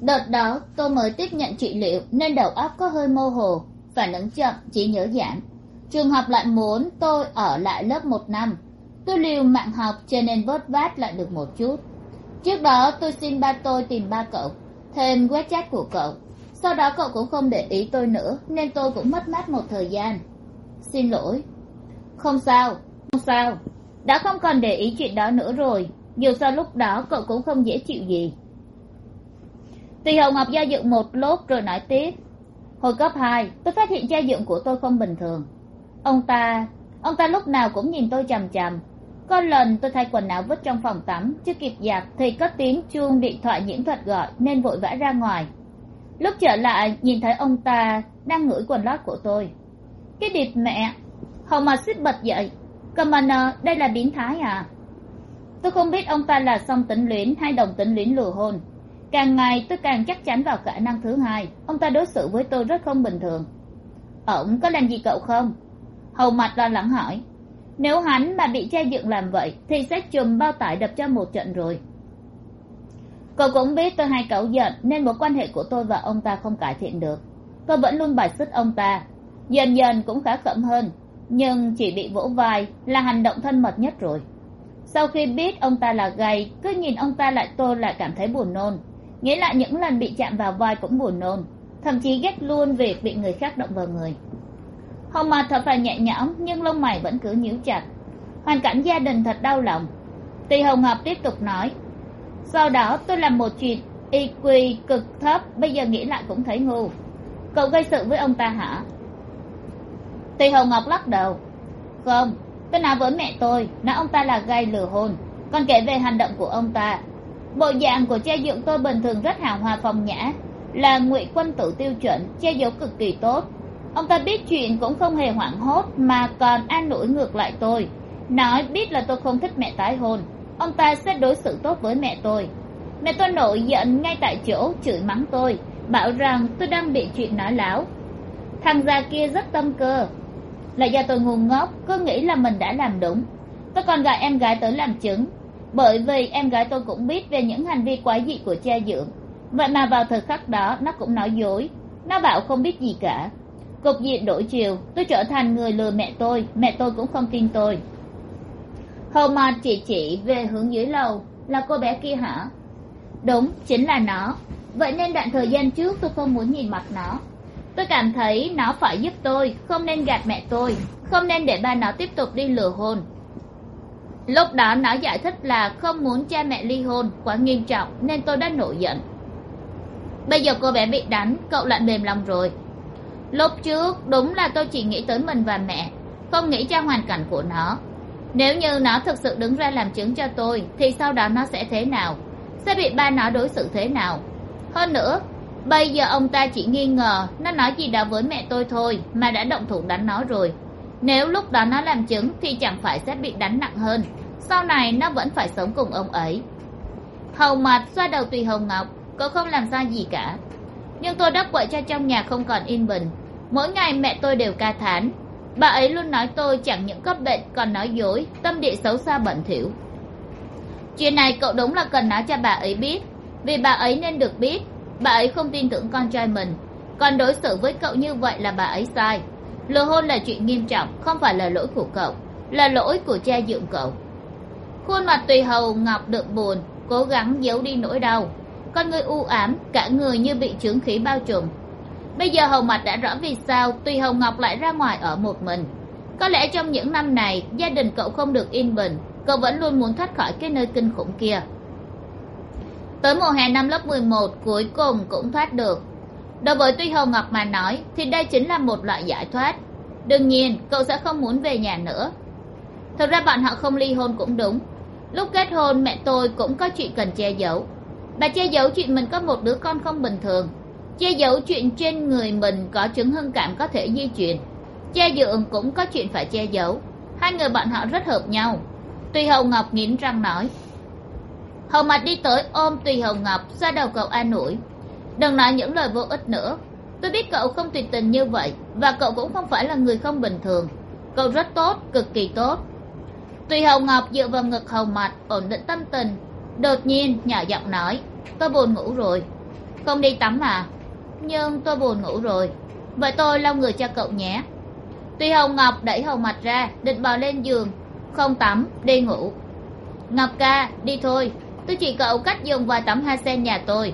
đợt đó, tôi mới tiếp nhận trị liệu nên đầu óc có hơi mơ hồ, phản ứng chậm, chỉ nhớ giảm. Trường học lại muốn tôi ở lại lớp một năm, tôi liều mạng học cho nên vớt vát lại được một chút. Trước đó, tôi xin ba tôi tìm ba cậu, thêm web chat của cậu. Sau đó cậu cũng không để ý tôi nữa, nên tôi cũng mất mát một thời gian. Xin lỗi. Không sao không sao. Đã không còn để ý chuyện đó nữa rồi. Dù sao lúc đó cậu cũng không dễ chịu gì tùy hậu ngọc gia dựng một lốt rồi nói tiếp. Hồi cấp hai, tôi phát hiện gia dựng của tôi không bình thường. Ông ta ông ta lúc nào cũng nhìn tôi chằm chằm. Có lần tôi thay quần áo vứt trong phòng tắm, chưa kịp giặt thì có tiếng chuông điện thoại nhiễm thuật gọi nên vội vã ra ngoài. Lúc trở lại, nhìn thấy ông ta đang ngửi quần lót của tôi. Cái địt mẹ hầu mà suýt bật dậy. Commander đây là biến thái à? Tôi không biết ông ta là song tính luyến hay đồng tính luyến lừa hôn càng ngày, tôi càng chắc chắn vào khả năng thứ hai. Ông ta đối xử với tôi rất không bình thường. Ổng có làm gì cậu không? Hầu mặt lo lắng hỏi. Nếu hắn mà bị cha dựng làm vậy, thì sẽ chùm bao tải đập cho một trận rồi. Cậu cũng biết tôi hay cậu giận, nên mối quan hệ của tôi và ông ta không cải thiện được. Tôi vẫn luôn bài xích ông ta. Dần dần cũng khá khẩm hơn, nhưng chỉ bị vỗ vai là hành động thân mật nhất rồi. Sau khi biết ông ta là gầy cứ nhìn ông ta lại tôi lại cảm thấy buồn nôn nghĩ lại những lần bị chạm vào vai cũng buồn nôn, thậm chí ghét luôn việc bị người khác động vào người. Hồng mặt thở phào nhẹ nhõm, nhưng lông mày vẫn cứ nhíu chặt. Hoàn cảnh gia đình thật đau lòng. Tỳ hồng ngọc tiếp tục nói, sau đó tôi làm một chuyện y quy cực thấp, bây giờ nghĩ lại cũng thấy ngu. Cậu gây sự với ông ta hả? Tỳ hồng ngọc lắc đầu, không, tôi nói với mẹ tôi, nói ông ta là gây lừa hôn, còn kể về hành động của ông ta bộ dạng của cha dượng tôi bình thường rất hào hoa phong nhã, là ngụy quân tử tiêu chuẩn, che giấu cực kỳ tốt. Ông ta biết chuyện cũng không hề hoảng hốt, mà còn an ủi ngược lại tôi. Nói biết là tôi không thích mẹ tái hôn, ông ta sẽ đối xử tốt với mẹ tôi. Mẹ tôi nổi giận ngay tại chỗ, chửi mắng tôi, bảo rằng tôi đang bị chuyện nói láo. Thằng già kia rất tâm cơ. Là do tôi ngu ngốc, cứ nghĩ là mình đã làm đúng. Tôi còn gọi em gái tới làm chứng bởi vì em gái tôi cũng biết về những hành vi quái dị của cha dưỡng. Vậy mà vào thời khắc đó, nó cũng nói dối. Nó bảo không biết gì cả. Cục diện đổi chiều, tôi trở thành người lừa mẹ tôi. Mẹ tôi cũng không tin tôi. Hầu mặt chỉ chỉ về hướng dưới lầu. Là cô bé kia hả? Đúng, chính là nó. Vậy nên đoạn thời gian trước tôi không muốn nhìn mặt nó. Tôi cảm thấy nó phải giúp tôi, không nên gạt mẹ tôi. Không nên để ba nó tiếp tục đi lừa hôn lúc đó nó giải thích là không muốn cha mẹ ly hôn quá nghiêm trọng, nên tôi đã nổi giận. Bây giờ cô bé bị đánh, cậu lại mềm lòng rồi. Lúc trước, đúng là tôi chỉ nghĩ tới mình và mẹ, không nghĩ cho hoàn cảnh của nó. Nếu như nó thực sự đứng ra làm chứng cho tôi, thì sau đó nó sẽ thế nào? Sẽ bị ba nó đối xử thế nào? Hơn nữa, bây giờ ông ta chỉ nghi ngờ nó nói gì đó với mẹ tôi thôi, mà đã động thủ đánh nó rồi. Nếu lúc đó nó làm chứng, thì chẳng phải sẽ bị đánh nặng hơn sau này nó vẫn phải sống cùng ông ấy. Hầu mặt xoa đầu tùy hồng ngọc, cậu không làm ra gì cả. Nhưng tôi đã quậy cho trong nhà không còn yên bình. Mỗi ngày mẹ tôi đều ca thán, bà ấy luôn nói tôi chẳng những có bệnh còn nói dối, tâm địa xấu xa bẩn thỉu. Chuyện này cậu đúng là cần nói cho bà ấy biết. Vì bà ấy nên được biết, bà ấy không tin tưởng con trai mình. Còn đối xử với cậu như vậy là bà ấy sai. Lừa hôn là chuyện nghiêm trọng, không phải là lỗi của cậu, là lỗi của cha dưỡng cậu khuôn mặt tùy hầu ngọc đượm buồn, cố gắng giấu đi nỗi đau. Con người u ám, cả người như bị trướng khí bao trùm. Bây giờ hầu mặt đã rõ vì sao tùy hầu ngọc lại ra ngoài ở một mình. Có lẽ trong những năm này, gia đình cậu không được yên bình, cậu vẫn luôn muốn thoát khỏi cái nơi kinh khủng kia. Tới mùa hè năm lớp mười một, cuối cùng cũng thoát được. Đối với tuy hầu ngọc mà nói, thì đây chính là một loại giải thoát. Đương nhiên, cậu sẽ không muốn về nhà nữa. Thực ra bọn họ không ly hôn cũng đúng lúc kết hôn, mẹ tôi cũng có chuyện cần che giấu. Bà che giấu chuyện mình có một đứa con không bình thường. Che giấu chuyện trên người mình có chứng hưng cảm có thể di chuyển che dượng cũng có chuyện phải che giấu. Hai người bọn họ rất hợp nhau. Tùy hầu ngọc nghiến răng nói. Hầu mặt đi tới ôm tùy hầu ngọc xoa đầu cậu an ủi. Đừng nói những lời vô ích nữa. Tôi biết cậu không tuyệt tình như vậy và cậu cũng không phải là người không bình thường. Cậu rất tốt, cực kỳ tốt tùy Hồng ngọc dựa vào ngực hầu mặt ổn định tâm tình. Đột nhiên nhỏ giọng nói, tôi buồn ngủ rồi. Không đi tắm à? Nhưng tôi buồn ngủ rồi. Vậy tôi lau người cho cậu nhé. Tùy Hồng ngọc đẩy hầu mặt ra, định bò lên giường. Không tắm, đi ngủ. Ngọc ca, đi thôi. Tôi chỉ cậu cách dùng vài tấm hoa sen nhà tôi.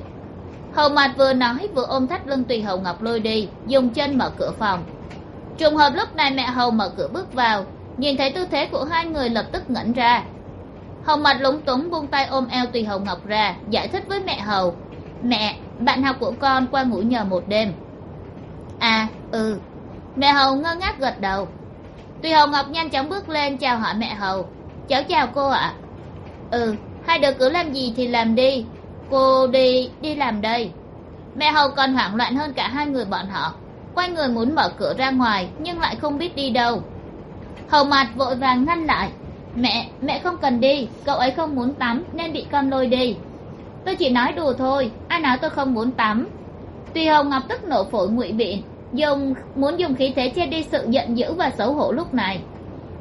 Hầu mặt vừa nói, vừa ôm thắt lưng tùy Hồng ngọc lôi đi, dùng chân mở cửa phòng. Trùng hợp lúc này mẹ hầu mở cửa bước vào nhìn thấy tư thế của hai người lập tức ngẩn ra. Hồng mặt lúng túng buông tay ôm eo tùy hồng ngọc ra, giải thích với mẹ hầu. Mẹ, bạn học của con qua ngủ nhờ một đêm. À ừ. Mẹ hầu ngơ ngác gật đầu. Tùy hồng ngọc nhanh chóng bước lên chào hỏi mẹ hầu. Cháu chào cô ạ. Ừ hai đứa cứ làm gì thì làm đi. Cô đi đi làm đây. Mẹ hầu còn hoảng loạn hơn cả hai người bọn họ. Quay người muốn mở cửa ra ngoài, nhưng lại không biết đi đâu hầu mặt vội vàng ngăn lại. Mẹ mẹ không cần đi, cậu ấy không muốn tắm nên bị con lôi đi. Tôi chỉ nói đùa thôi, ai nói tôi không muốn tắm? Tuy Hồng ngọc tức nổ phổi ngụy biện, dùng, muốn dùng khí thế che đi sự giận dữ và xấu hổ lúc này.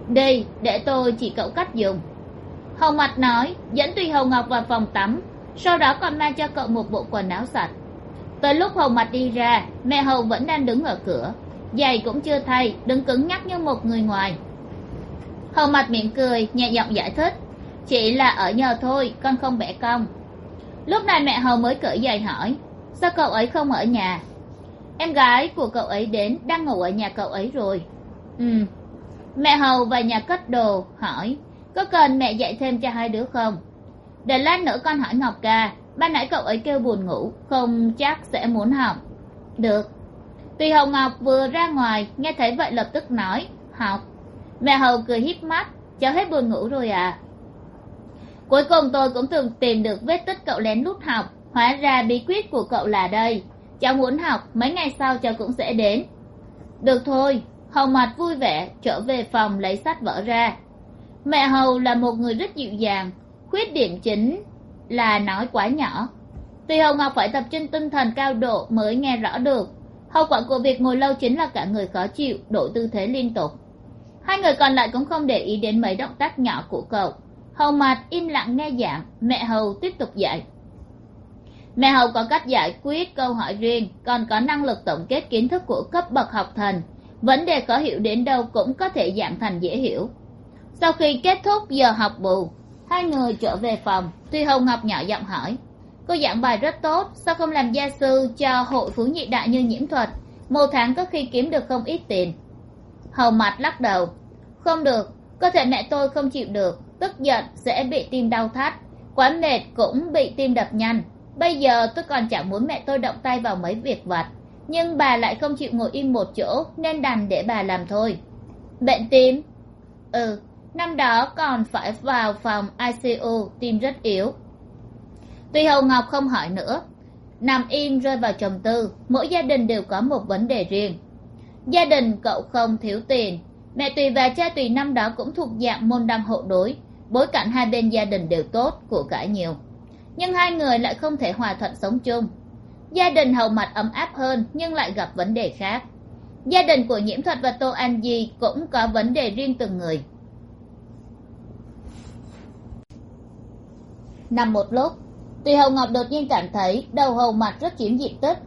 Đi, để tôi chỉ cậu cách dùng. Hầu mặt nói, dẫn tùy hầu ngọc vào phòng tắm, sau đó còn mang cho cậu một bộ quần áo sạch. Tới lúc hầu mặt đi ra, mẹ hầu vẫn đang đứng ở cửa giày cũng chưa thay, đứng cứng nhắc như một người ngoài. Hầu mặt miệng cười, nhẹ giọng giải thích, chỉ là ở nhờ thôi, con không bẻ cong. Lúc này mẹ hầu mới cởi giày hỏi, sao cậu ấy không ở nhà? Em gái của cậu ấy đến, đang ngủ ở nhà cậu ấy rồi. Ừ. Mẹ hầu vào nhà cất đồ hỏi, có cần mẹ dạy thêm cho hai đứa không? Để lát nữa con hỏi ngọc ca, ban nãy cậu ấy kêu buồn ngủ, không chắc sẽ muốn học. Được tùy hồng ngọc vừa ra ngoài, nghe thấy vậy lập tức nói, học. Mẹ hầu cười híp mắt, cháu hết buồn ngủ rồi à cuối cùng tôi cũng từng tìm được vết tích cậu lén lút học, hóa ra bí quyết của cậu là đây. Cháu muốn học, mấy ngày sau cháu cũng sẽ đến. Được thôi, hầu mặt vui vẻ, trở về phòng lấy sách vở ra. Mẹ hầu là một người rất dịu dàng, khuyết điểm chính là nói quá nhỏ. Tuy hầu ngọc phải tập trung tinh thần cao độ mới nghe rõ được hậu quả của việc ngồi lâu chính là cả người khó chịu đổi tư thế liên tục. Hai người còn lại cũng không để ý đến mấy động tác nhỏ của cậu. Hầu mặt im lặng nghe giảng, mẹ hầu tiếp tục dạy. Mẹ hầu có cách giải quyết câu hỏi riêng, còn có năng lực tổng kết kiến thức của cấp bậc học thần. Vấn đề khó hiểu đến đâu cũng có thể giảng thành dễ hiểu. Sau khi kết thúc giờ học bù, hai người trở về phòng. Tuy hồng ngọc nhỏ giọng hỏi cô giảng bài rất tốt, sao không làm gia sư cho hội phú nhị đại như nhiễm thuật? Một tháng có khi kiếm được không ít tiền. Hầu mặt lắc đầu. Không được cơ thể mẹ tôi không chịu được, tức giận sẽ bị tim đau thắt. Quá mệt cũng bị tim đập nhanh. Bây giờ tôi còn chẳng muốn mẹ tôi động tay vào mấy việc vặt. Nhưng bà lại không chịu ngồi im một chỗ, nên đành để bà làm thôi. Bệnh tim? Ừ năm đó còn phải vào phòng icu tim rất yếu tuy hầu ngọc không hỏi nữa nằm im rơi vào trầm tư, mỗi gia đình đều có một vấn đề riêng. Gia đình cậu không thiếu tiền, mẹ tùy và cha tùy năm đó cũng thuộc dạng môn đăng hộ đối, bối cảnh hai bên gia đình đều tốt, của cải nhiều. Nhưng hai người lại không thể hòa thuận sống chung. Gia đình hầu mặt ấm áp hơn, nhưng lại gặp vấn đề khác. Gia đình của nhiễm thuật và tô an di cũng có vấn đề riêng từng người. Nằm một lúc tùy hầu ngọc đột nhiên cảm thấy đầu hầu mặt rất chiếm diện tích,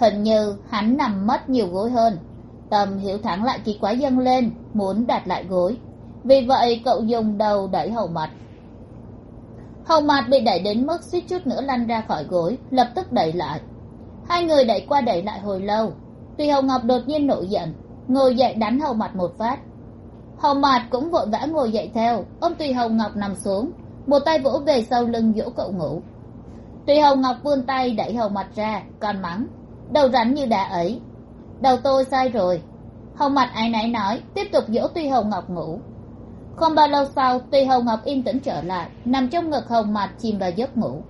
hình như hắn nằm mất nhiều gối hơn. Tầm hiểu thẳng lại kỳ quái dâng lên, muốn đặt lại gối. Vì vậy, cậu dùng đầu đẩy hầu mặt. Hầu mặt bị đẩy đến mức suýt chút nữa lăn ra khỏi gối, lập tức đẩy lại. Hai người đẩy qua đẩy lại hồi lâu. Tùy hầu ngọc đột nhiên nổi giận, ngồi dậy đánh hầu mặt một phát. Hầu mặt cũng vội vã ngồi dậy theo. Ôm tùy hầu ngọc nằm xuống, một tay vỗ về sau lưng dỗ cậu ngủ. Tuy Hồng ngọc vươn tay đẩy hầu mặt ra, còn mắng, đầu rắn như đã ấy. Đầu tôi sai rồi. Hầu mặt ai nãy nói, tiếp tục dỗ Tuy Hồng ngọc ngủ. Không bao lâu sau, Tuy hầu ngọc yên tĩnh trở lại, nằm trong ngực hầu mặt chìm vào giấc ngủ.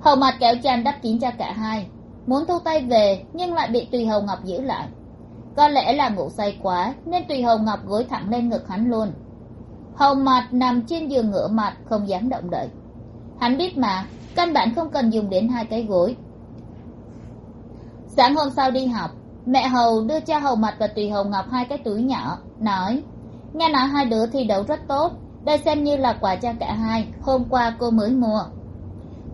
Hầu mặt kéo chăn đắp kín cho cả hai, muốn thu tay về, nhưng lại bị tùy hầu ngọc giữ lại. Có lẽ là ngủ say quá, nên tùy hầu ngọc gối thẳng lên ngực hắn luôn. Hầu mặt nằm trên giường ngửa mặt, không dám động đậy hắn biết mà, căn bản không cần dùng đến hai cái gối. Sáng hôm sau đi học, mẹ hầu đưa cho hầu mặt và tùy hầu ngọc hai cái túi nhỏ, nói, nghe nói hai đứa thi đấu rất tốt, đây xem như là quà cho cả hai, hôm qua cô mới mua.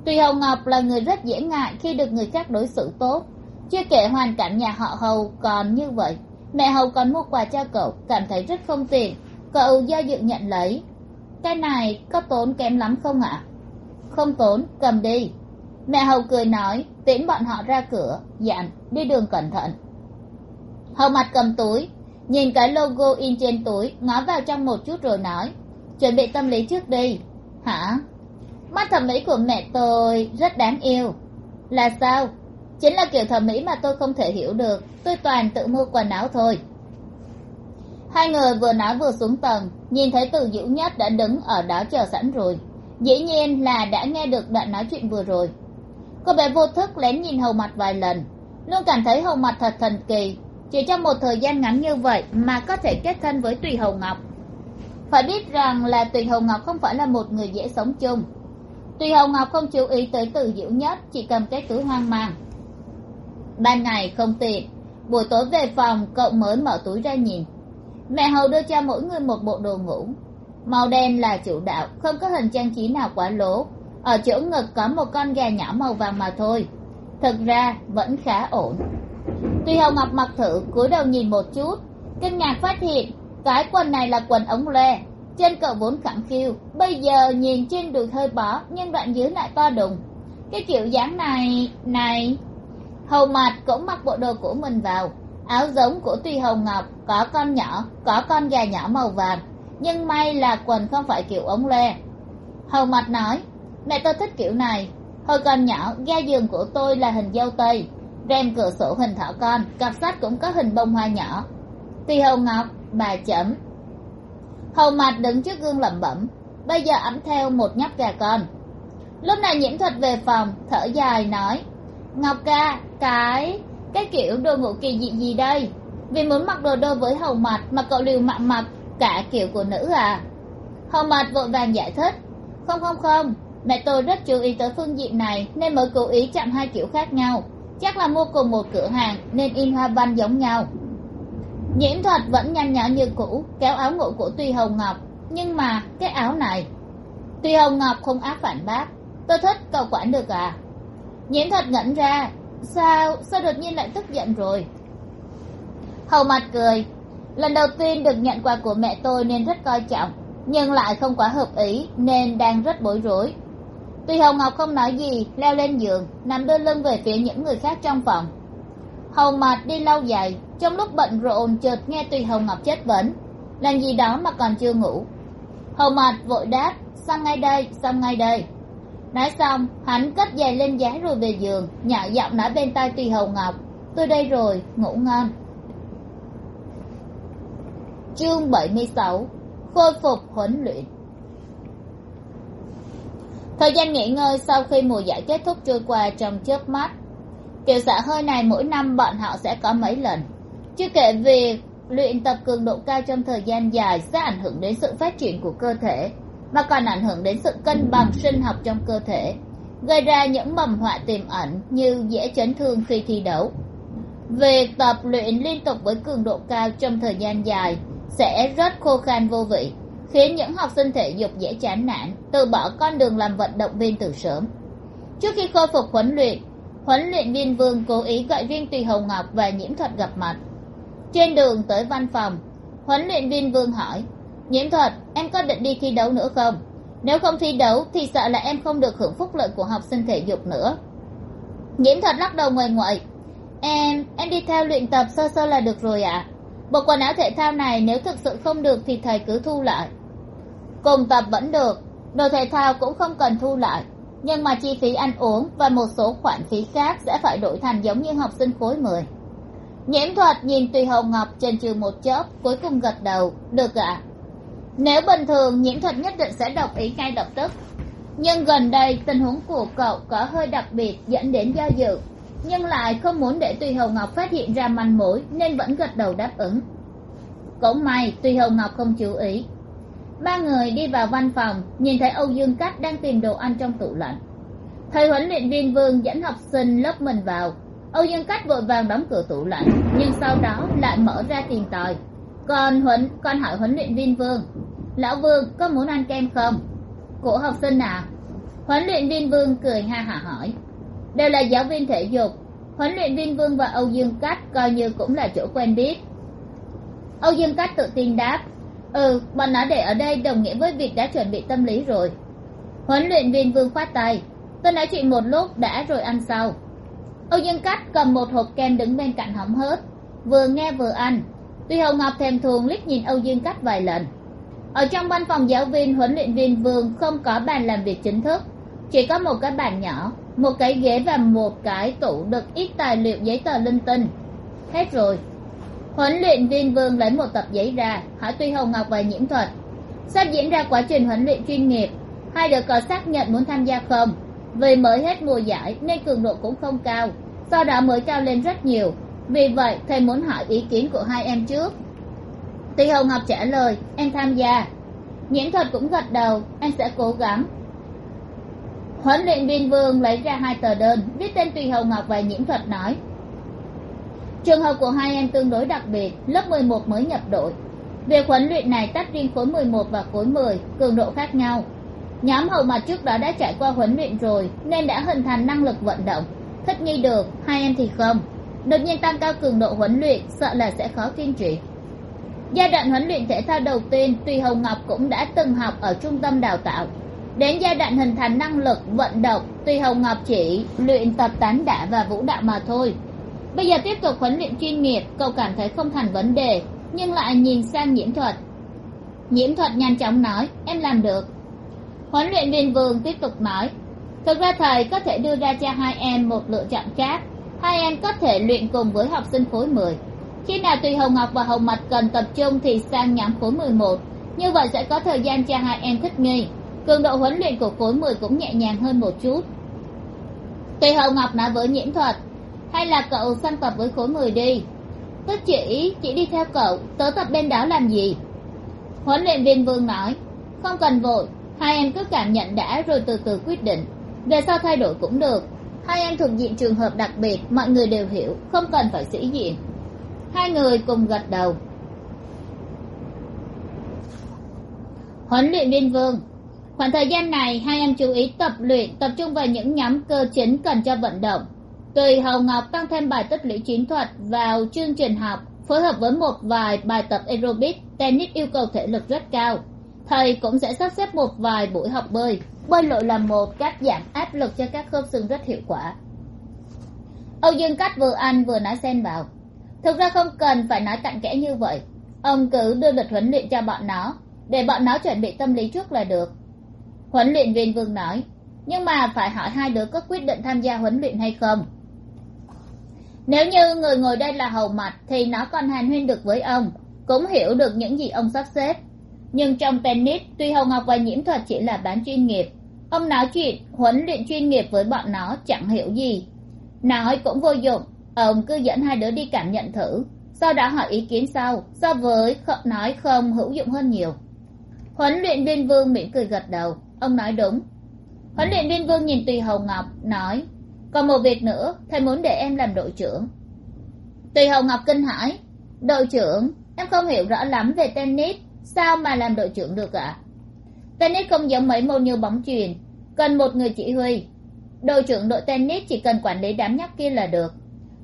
Tùy hầu ngọc là người rất dễ ngại khi được người khác đối xử tốt. Chưa kể hoàn cảnh nhà họ hầu còn như vậy, mẹ hầu còn mua quà cho cậu, cảm thấy rất không tiền cậu do dự nhận lấy. Cái này có tốn kém lắm không ạ? Không tốn, cầm đi. Mẹ hầu cười nói, tiễn bọn họ ra cửa, dặn, đi đường cẩn thận. Hầu mặt cầm túi, nhìn cái logo in trên túi, ngó vào trong một chút rồi nói, chuẩn bị tâm lý trước đi. Hả? Mắt thẩm mỹ của mẹ tôi rất đáng yêu. Là sao? Chính là kiểu thẩm mỹ mà tôi không thể hiểu được, tôi toàn tự mua quần áo thôi. Hai người vừa nói vừa xuống tầng, nhìn thấy từ dữ nhất đã đứng ở đó chờ sẵn rồi dĩ nhiên là đã nghe được đoạn nói chuyện vừa rồi. Cô bé vô thức lén nhìn hầu mặt vài lần, luôn cảm thấy hầu mặt thật thần kỳ. Chỉ trong một thời gian ngắn như vậy mà có thể kết thân với tùy hầu ngọc. Phải biết rằng là tùy hầu ngọc không phải là một người dễ sống chung. Tùy hầu ngọc không chú ý tới từ diễu nhất, chỉ cầm cái túi hoang mang. Ban ngày không tiện, buổi tối về phòng cậu mới mở túi ra nhìn. Mẹ hầu đưa cho mỗi người một bộ đồ ngủ màu đen là chủ đạo, không có hình trang trí nào quá lố. Ở chỗ ngực có một con gà nhỏ màu vàng mà thôi. Thực ra, vẫn khá ổn. Tuy Hồng ngọc mặc thử, cúi đầu nhìn một chút. Kinh ngạc phát hiện, cái quần này là quần ống lê trên cậu vốn khẳng khiu, bây giờ nhìn trên đùi hơi bó, nhưng đoạn dưới lại to đùng. Cái kiểu dáng này này. Hầu mặt cũng mặc bộ đồ của mình vào. Áo giống của tuy Hồng ngọc, có con nhỏ, có con gà nhỏ màu vàng nhưng may là quần không phải kiểu ống lê hầu mặt nói, mẹ tôi thích kiểu này. Hồi còn nhỏ ga giường của tôi là hình dâu tây, rèm cửa sổ hình thỏ con, cặp sách cũng có hình bông hoa nhỏ. Tuy hầu ngọc, bà chấm. Hầu mặt đứng trước gương lẩm bẩm, bây giờ ẵm theo một nhóc gà con. Lúc này nhiễm thuật về phòng, thở dài nói, ngọc ca, cái cái kiểu đồ ngủ kỳ dị gì đây? Vì muốn mặc đồ đôi với hầu mặt mà cậu liều mạng mặc cả kiểu của nữ à? Hồng mạt vội vàng giải thích. Không không không. Mẹ tôi rất chú ý tới phương diện này, nên mới cố ý chạm hai kiểu khác nhau. Chắc là mua cùng một cửa hàng, nên in hoa văn giống nhau. Nhiễm thuật vẫn nhăn nhở như cũ, kéo áo ngủ của tuy hồng ngọc. Nhưng mà, cái áo này? Tuy hồng ngọc không áp phản bác. Tôi thích, cậu quản được à? Nhiễm thuật ngẩn ra. Sao sao đột nhiên lại tức giận rồi? Hầu mặt cười lần đầu tiên được nhận quà của mẹ tôi nên rất coi trọng, nhưng lại không quá hợp ý nên đang rất bối rối. Tuy hồng ngọc không nói gì, leo lên giường, nằm đưa lưng về phía những người khác trong phòng. Hầu Mạt đi lau giày, trong lúc bận rộn chợt nghe tùy hồng ngọc chất vấn. Làm gì đó mà còn chưa ngủ. Hầu Mạt vội đáp xong ngay đây xong ngay đây? Nói xong, hắn cất giày lên giá rồi về giường nhỏ giọng nói bên tai tùy Hồng ngọc, tôi đây rồi, ngủ ngon chương bảy mươi sáu, khôi phục huấn luyện. Thời gian nghỉ ngơi sau khi mùa giải kết thúc trôi qua trong chớp mắt. Kiểu xã hơi này mỗi năm bọn họ sẽ có mấy lần. Chưa kể việc luyện tập cường độ cao trong thời gian dài sẽ ảnh hưởng đến sự phát triển của cơ thể, mà còn ảnh hưởng đến sự cân bằng sinh học trong cơ thể, gây ra những mầm họa tiềm ẩn như dễ chấn thương khi thi đấu. Việc tập luyện liên tục với cường độ cao trong thời gian dài sẽ rất khô khan vô vị, khiến những học sinh thể dục dễ chán nản, từ bỏ con đường làm vận động viên từ sớm. Trước khi khôi phục huấn luyện huấn luyện viên vương cố ý gọi viên tùy hồng ngọc và nhiễm thuật gặp mặt. Trên đường tới văn phòng, huấn luyện viên vương hỏi, nhiễm thuật, em có định đi thi đấu nữa không? Nếu không thi đấu thì sợ là em không được hưởng phúc lợi của học sinh thể dục nữa. Nhiễm thuật lắc đầu ngoài ngoại, em em đi theo luyện tập sơ sơ là được rồi ạ bộ quần áo thể thao này nếu thực sự không được thì thầy cứ thu lại. Cùng tập vẫn được, đồ thể thao cũng không cần thu lại. Nhưng mà chi phí ăn uống và một số khoản phí khác sẽ phải đổi thành giống như học sinh khối mười. Nhiễm thuật nhìn tùy hồng ngọc trên trừ một chớp, cuối cùng gật đầu, được ạ. Nếu bình thường, nhiễm thuật nhất định sẽ đồng ý ngay lập tức. Nhưng gần đây, tình huống của cậu có hơi đặc biệt dẫn đến do dự nhưng lại không muốn để tùy hồng ngọc phát hiện ra manh mối, nên vẫn gật đầu đáp ứng. Cũng may, tùy hồng ngọc không chú ý. Ba người đi vào văn phòng, nhìn thấy âu dương Cát đang tìm đồ ăn trong tủ lạnh. Thầy huấn luyện viên vương dẫn học sinh lớp mình vào. Âu dương Cát vội vàng đóng cửa tủ lạnh, nhưng sau đó lại mở ra tìm tòi còn huấn, con hỏi huấn luyện viên vương, lão vương, có muốn ăn kem không? Của học sinh à? Huấn luyện viên vương cười ha hả hỏi đều là giáo viên thể dục. Huấn luyện viên vương và âu dương Cát coi như cũng là chỗ quen biết. Âu dương Cát tự tin đáp ừ bọn nó để ở đây đồng nghĩa với việc đã chuẩn bị tâm lý rồi. Huấn luyện viên vương khoát tay, tôi nói chuyện một lúc đã rồi ăn sau. Âu dương Cát cầm một hộp kem đứng bên cạnh hóng hớt, vừa nghe vừa ăn. Tuy hồng ngọc thèm thuồng liếc nhìn âu dương Cát vài lần. Ở trong văn phòng giáo viên, huấn luyện viên vương không có bàn làm việc chính thức, chỉ có một cái bàn nhỏ một cái ghế và một cái tủ đựng ít tài liệu giấy tờ linh tinh. Hết rồi. Huấn luyện viên vương lấy một tập giấy ra, hỏi tuy hồng ngọc về nhiễm thuật. Sắp diễn ra quá trình huấn luyện chuyên nghiệp, hai đứa có xác nhận muốn tham gia không? Vì mới hết mùa giải nên cường độ cũng không cao sau đó mới cao lên rất nhiều. Vì vậy, thầy muốn hỏi ý kiến của hai em trước. Tuy hồng ngọc trả lời, em tham gia. Nhiễm thuật cũng gật đầu, em sẽ cố gắng huấn luyện viên vương lấy ra hai tờ đơn, viết tên tùy hồng ngọc và nhiễm thuật nói. Trường hợp của hai em tương đối đặc biệt, lớp mười một mới nhập đội. Việc huấn luyện này tách riêng khối mười một và khối mười, cường độ khác nhau. Nhóm hậu mặt trước đó đã trải qua huấn luyện rồi, nên đã hình thành năng lực vận động. Thích nghi được, hai em thì không. Đột nhiên tăng cao cường độ huấn luyện, sợ là sẽ khó kiên trì. Giai đoạn huấn luyện thể thao đầu tiên, tùy hồng ngọc cũng đã từng học ở trung tâm đào tạo đến giai đoạn hình thành năng lực, vận động Tuy hồng ngọc chỉ, luyện tập tán đả và vũ đạo mà thôi. Bây giờ tiếp tục huấn luyện chuyên nghiệp, cậu cảm thấy không thành vấn đề, nhưng lại nhìn sang nhiễm thuật. Nhiễm thuật nhanh chóng nói, em làm được. Huấn luyện viên vương tiếp tục nói, thực ra thầy có thể đưa ra cho hai em một lựa chọn khác. Hai em có thể luyện cùng với học sinh khối mười. Khi nào tùy hồng ngọc và hồng mạch cần tập trung thì sang nhóm khối mười một. Như vậy sẽ có thời gian cho hai em thích nghi cường độ huấn luyện của khối mười cũng nhẹ nhàng hơn một chút. Tùy hậu ngọc nói với nhiễm thuật, hay là cậu sang tập với khối mười đi. Tức chỉ chỉ đi theo cậu, tớ tập bên đó làm gì? Huấn luyện viên vương nói, không cần vội, hai em cứ cảm nhận đã rồi từ từ quyết định. Về sau thay đổi cũng được. Hai em thuộc diện trường hợp đặc biệt, mọi người đều hiểu, không cần phải sĩ diện. Hai người cùng gật đầu. Huấn luyện viên vương khoảng thời gian này, hai em chú ý tập luyện, tập trung vào những nhóm cơ chính cần cho vận động. Tùy hầu ngọc tăng thêm bài tích lũy chiến thuật vào chương trình học, phối hợp với một vài bài tập aerobic, tennis yêu cầu thể lực rất cao. Thầy cũng sẽ sắp xếp một vài buổi học bơi. Bơi lội là một cách giảm áp lực cho các khớp xương rất hiệu quả. Âu dương cách vừa ăn vừa nói xen vào. Thực ra không cần phải nói cặn kẽ như vậy. Ông cứ đưa lịch huấn luyện cho bọn nó. Để bọn nó chuẩn bị tâm lý trước là được huấn luyện viên vương nói. Nhưng mà phải hỏi hai đứa có quyết định tham gia huấn luyện hay không? Nếu như người ngồi đây là hầu mặt thì nó còn hàn huyên được với ông, cũng hiểu được những gì ông sắp xếp. Nhưng trong tennis, tuy hồng ngọc và nhiễm thuật chỉ là bán chuyên nghiệp, ông nói chuyện huấn luyện chuyên nghiệp với bọn nó chẳng hiểu gì. Nói cũng vô dụng, ông cứ dẫn hai đứa đi cảm nhận thử, sau đó hỏi ý kiến sau, so với nói không hữu dụng hơn nhiều. Huấn luyện viên vương mỉm cười gật đầu ông nói đúng. Huấn luyện viên vương nhìn tùy hầu ngọc, nói, còn một việc nữa, thầy muốn để em làm đội trưởng. Tùy hầu ngọc kinh hãi, đội trưởng? Em không hiểu rõ lắm về tennis, sao mà làm đội trưởng được ạ? Tennis không giống mấy môn như bóng chuyền, cần một người chỉ huy. Đội trưởng đội tennis chỉ cần quản lý đám nhóc kia là được.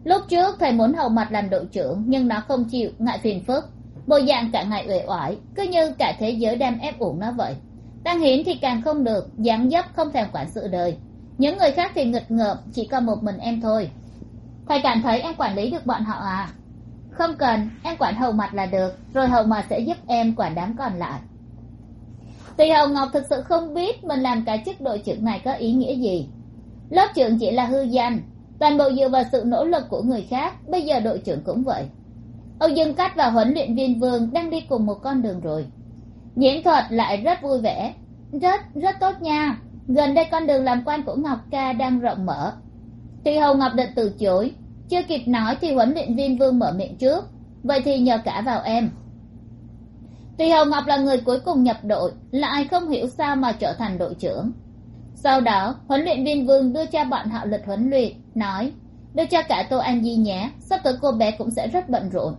Lúc trước thầy muốn hầu mặt làm đội trưởng, nhưng nó không chịu, ngại phiền phức. Bộ dạng cả ngày uể oải, cứ như cả thế giới đang ép uổng nó vậy tăng hiến thì càng không được dáng dấp không thèm quản sự đời. Những người khác thì nghịch ngợm, chỉ còn một mình em thôi. Thầy cảm thấy em quản lý được bọn họ à? Không cần, em quản hầu mặt là được, rồi hầu mặt sẽ giúp em quản đám còn lại. Tùy hầu ngọc thực sự không biết mình làm cái chức đội trưởng này có ý nghĩa gì. Lớp trưởng chỉ là hư danh, toàn bộ dựa vào sự nỗ lực của người khác, bây giờ đội trưởng cũng vậy. Âu dương cát và huấn luyện viên vương đang đi cùng một con đường rồi diễn thuật lại rất vui vẻ. Rất rất tốt nha. Gần đây con đường làm quan của ngọc ca đang rộng mở. Tuy hầu ngọc định từ chối, chưa kịp nói thì huấn luyện viên vương mở miệng trước. Vậy thì nhờ cả vào em. Tuy hầu ngọc là người cuối cùng nhập đội, lại không hiểu sao mà trở thành đội trưởng. Sau đó, huấn luyện viên vương đưa cho bọn họ lịch huấn luyện, nói, đưa cho cả tô an di nhé, sắp tới cô bé cũng sẽ rất bận rộn.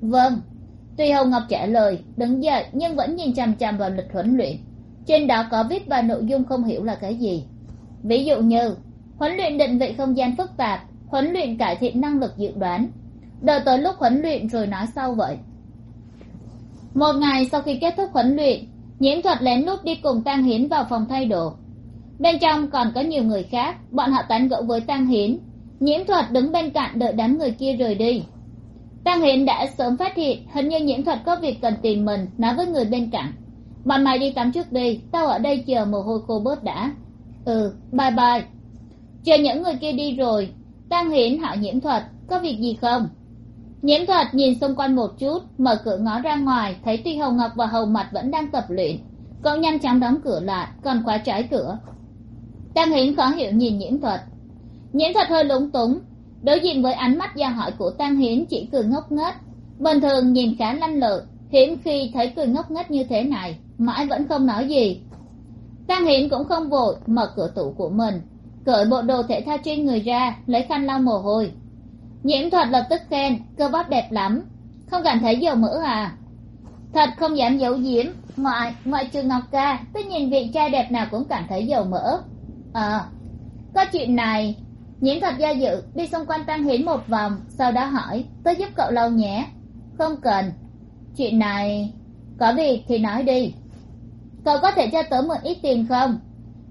Vâng tuy hồng ngọc trả lời, đứng dậy, nhưng vẫn nhìn chằm chằm vào lịch huấn luyện. Trên đó có viết vài nội dung không hiểu là cái gì. Ví dụ như, huấn luyện định vị không gian phức tạp, huấn luyện cải thiện năng lực dự đoán. Đợi tới lúc huấn luyện rồi nói sau vậy. Một ngày sau khi kết thúc huấn luyện, nhiễm thuật lén lút đi cùng Tang hiến vào phòng thay đồ. Bên trong còn có nhiều người khác, bọn họ tán gẫu với Tang hiến. Nhiễm thuật đứng bên cạnh đợi đám người kia rời đi tăng hiến đã sớm phát hiện, hình như nhiễm thuật có việc cần tìm mình, nói với người bên cạnh. Bọn mày đi tắm trước đi, tao ở đây chờ mồ hôi khô bớt đã. Ừ bye bye. Chờ những người kia đi rồi tăng hiến hỏi nhiễm thuật, có việc gì không? Nhiễm thuật nhìn xung quanh một chút, mở cửa ngó ra ngoài, thấy tuy hầu ngọc và hầu mặt vẫn đang tập luyện. Cậu nhanh chóng đóng cửa lại, còn khóa trái cửa. Tăng hiến khó hiểu nhìn nhiễm thuật. Nhiễm thuật hơi lúng túng đối diện với ánh mắt gia hỏi của Tang hiến chỉ cười ngốc nghếch. Bình thường nhìn khá lanh lợi, hiếm khi thấy cười ngốc nghếch như thế này, mãi vẫn không nói gì. Tang hiến cũng không vội mở cửa tủ của mình, cởi bộ đồ thể thao trên người ra, lấy khăn lau mồ hôi. Nhiễm thuật lập tức khen, cơ bắp đẹp lắm. Không cảm thấy dầu mỡ à? Thật không dám giấu giếm, ngoại ngoại trừ ngọc ca, tôi nhìn vị trai đẹp nào cũng cảm thấy dầu mỡ. Ờ có chuyện này nhiễm thuật do dự, đi xung quanh tăng hiến một vòng, sau đó hỏi, tôi giúp cậu lâu nhé không cần. Chuyện này, có việc thì nói đi. Cậu có thể cho tớ mượn ít tiền không?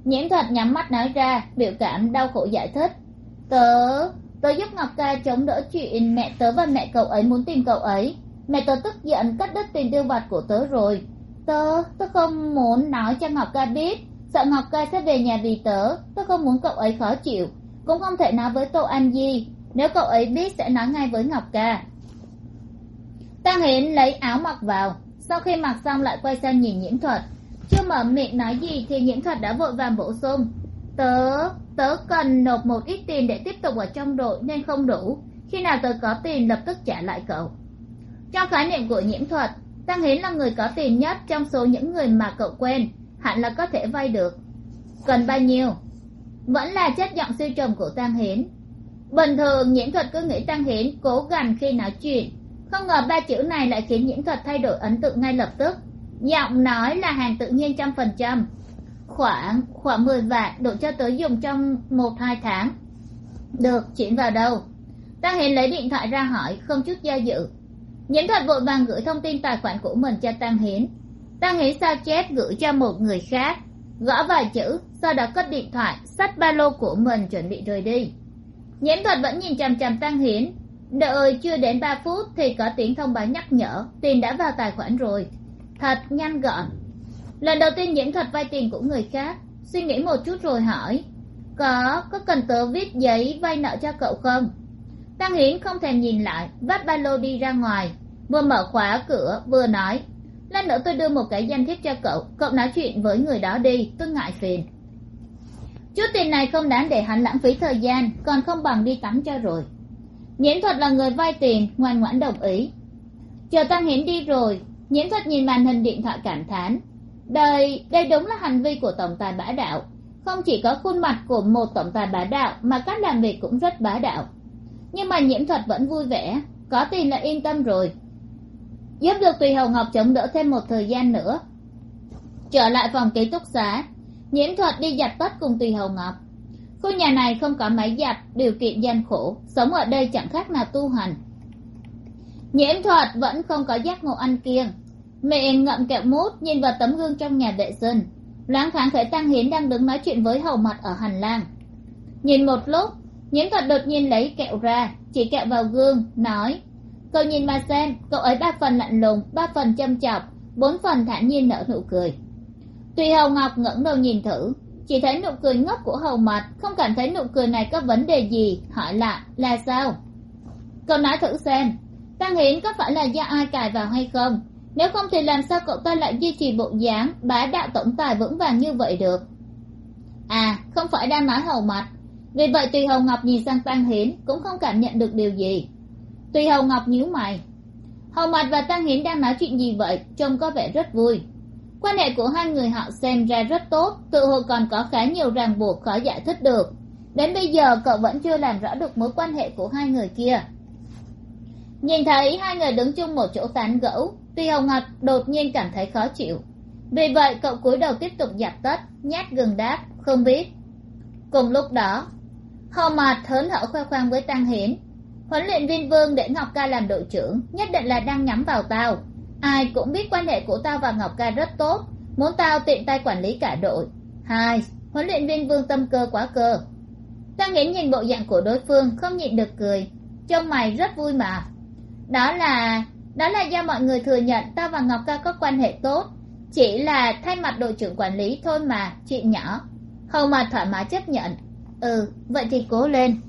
Nhiễm thuật nhắm mắt nói ra, biểu cảm đau khổ giải thích. Tớ tớ giúp ngọc ca chống đỡ chuyện mẹ tớ và mẹ cậu ấy muốn tìm cậu ấy. Mẹ tớ tức giận cắt đứt tiền tiêu vặt của tớ rồi. Tớ tớ không muốn nói cho ngọc ca biết. Sợ ngọc ca sẽ về nhà vì tớ. Tớ không muốn cậu ấy khó chịu cũng không thể nói với tô an di nếu cậu ấy biết sẽ nói ngay với ngọc ca. Tăng hiến lấy áo mặc vào, sau khi mặc xong lại quay sang nhìn nhiễm thuật. Chưa mở miệng nói gì thì nhiễm thuật đã vội vàng bổ sung. Tớ tớ cần nộp một ít tiền để tiếp tục ở trong đội nên không đủ. Khi nào tớ có tiền lập tức trả lại cậu. Trong khái niệm của nhiễm thuật tăng hiến là người có tiền nhất trong số những người mà cậu quen. Hẳn là có thể vay được. Cần bao nhiêu? Vẫn là chất giọng siêu trầm của tăng hiến. Bình thường nhiễm thuật cứ nghĩ tăng hiến cố gắng khi nói chuyện. Không ngờ ba chữ này lại khiến nhiễm thuật thay đổi ấn tượng ngay lập tức. Giọng nói là hàng tự nhiên trăm phần trăm. Khoảng khoảng mười vạn đủ cho tới dùng trong một, hai tháng. Được, chuyển vào đâu? Tăng hiến lấy điện thoại ra hỏi, không chút do dự. Nhiễm thuật vội vàng gửi thông tin tài khoản của mình cho tăng hiến. Tăng hiến sao chép gửi cho một người khác? Gõ vài chữ, sau đó cất điện thoại, xách ba lô của mình chuẩn bị rời đi. Nhiễm thuật vẫn nhìn chằm chằm tăng hiến đợi chưa đến ba phút thì có tiếng thông báo nhắc nhở, tiền đã vào tài khoản rồi. Thật nhanh gọn. Lần đầu tiên nhiễm thuật vay tiền của người khác. Suy nghĩ một chút rồi hỏi, có có cần tớ viết giấy vay nợ cho cậu không? Tăng hiến không thèm nhìn lại, vắt ba lô đi ra ngoài. Vừa mở khóa cửa, vừa nói lát nữa tôi đưa một cái danh thiếp cho cậu. Cậu nói chuyện với người đó đi. Tôi ngại phiền. Chút tiền này không đáng để hắn lãng phí thời gian, còn không bằng đi tắm cho rồi. Nhiễm thuật là người vay tiền, ngoan ngoãn đồng ý. Chờ tăng hiến đi rồi nhiễm thuật nhìn màn hình điện thoại cảm thán. Đây đây đúng là hành vi của tổng tài bá đạo. Không chỉ có khuôn mặt của một tổng tài bá đạo, mà cách làm việc cũng rất bá đạo. Nhưng mà nhiễm thuật vẫn vui vẻ. Có tiền là yên tâm rồi giúp được tùy hầu ngọc chống đỡ thêm một thời gian nữa. Trở lại phòng ký túc xá, nhiễm thuật đi giặt tất cùng tùy hầu ngọc khu nhà này không có máy giặt điều kiện gian khổ, sống ở đây chẳng khác nào tu hành. Nhiễm thuật vẫn không có giác ngộ ăn kiêng. Miệng ngậm kẹo mút, nhìn vào tấm gương trong nhà vệ sinh. Loáng thoáng thấy tăng hiến đang đứng nói chuyện với hầu mặt ở hành lang. Nhìn một lúc, nhiễm thuật đột nhiên lấy kẹo ra, chỉ kẹo vào gương, nói cậu nhìn mà xem, cậu ấy ba phần lạnh lùng, ba phần châm chọc, bốn phần thản nhiên nở nụ cười. Tùy hầu ngọc ngẩng đầu nhìn thử, chỉ thấy nụ cười ngốc của hầu mặt không cảm thấy nụ cười này có vấn đề gì, hỏi lại, là sao? Cậu nói thử xem, tăng hiến có phải là do ai cài vào hay không? Nếu không thì làm sao cậu ta lại duy trì bộ dáng, bá đạo tổng tài vững vàng như vậy được? À không phải đang nói hầu mặt vì vậy tùy hầu ngọc nhìn sang tăng hiến cũng không cảm nhận được điều gì tùy hầu ngọc nhíu mày. Hầu mạch và tăng hiến đang nói chuyện gì vậy? Trông có vẻ rất vui. Quan hệ của hai người họ xem ra rất tốt, tự hồ còn có khá nhiều ràng buộc khó giải thích được. Đến bây giờ, cậu vẫn chưa làm rõ được mối quan hệ của hai người kia. Nhìn thấy hai người đứng chung một chỗ tán gẫu tuy hồng ngọc đột nhiên cảm thấy khó chịu. Vì vậy, cậu cúi đầu tiếp tục giặt tất nhát gừng đáp, không biết. Cùng lúc đó, hầu Mạt hớn hở khoe khoang với tăng hiến huấn luyện viên vương để ngọc ca làm đội trưởng, nhất định là đang nhắm vào tao. Ai cũng biết quan hệ của tao và ngọc ca rất tốt, muốn tao tiện tay quản lý cả đội. Hai, huấn luyện viên vương tâm cơ quá cơ. Tăng nghĩ nhìn bộ dạng của đối phương không nhịn được cười, trông mày rất vui mà. Đó là đó là do mọi người thừa nhận tao và ngọc ca có quan hệ tốt, chỉ là thay mặt đội trưởng quản lý thôi mà, chuyện nhỏ. Hầu mà thoải mái chấp nhận. Ừ vậy thì cố lên.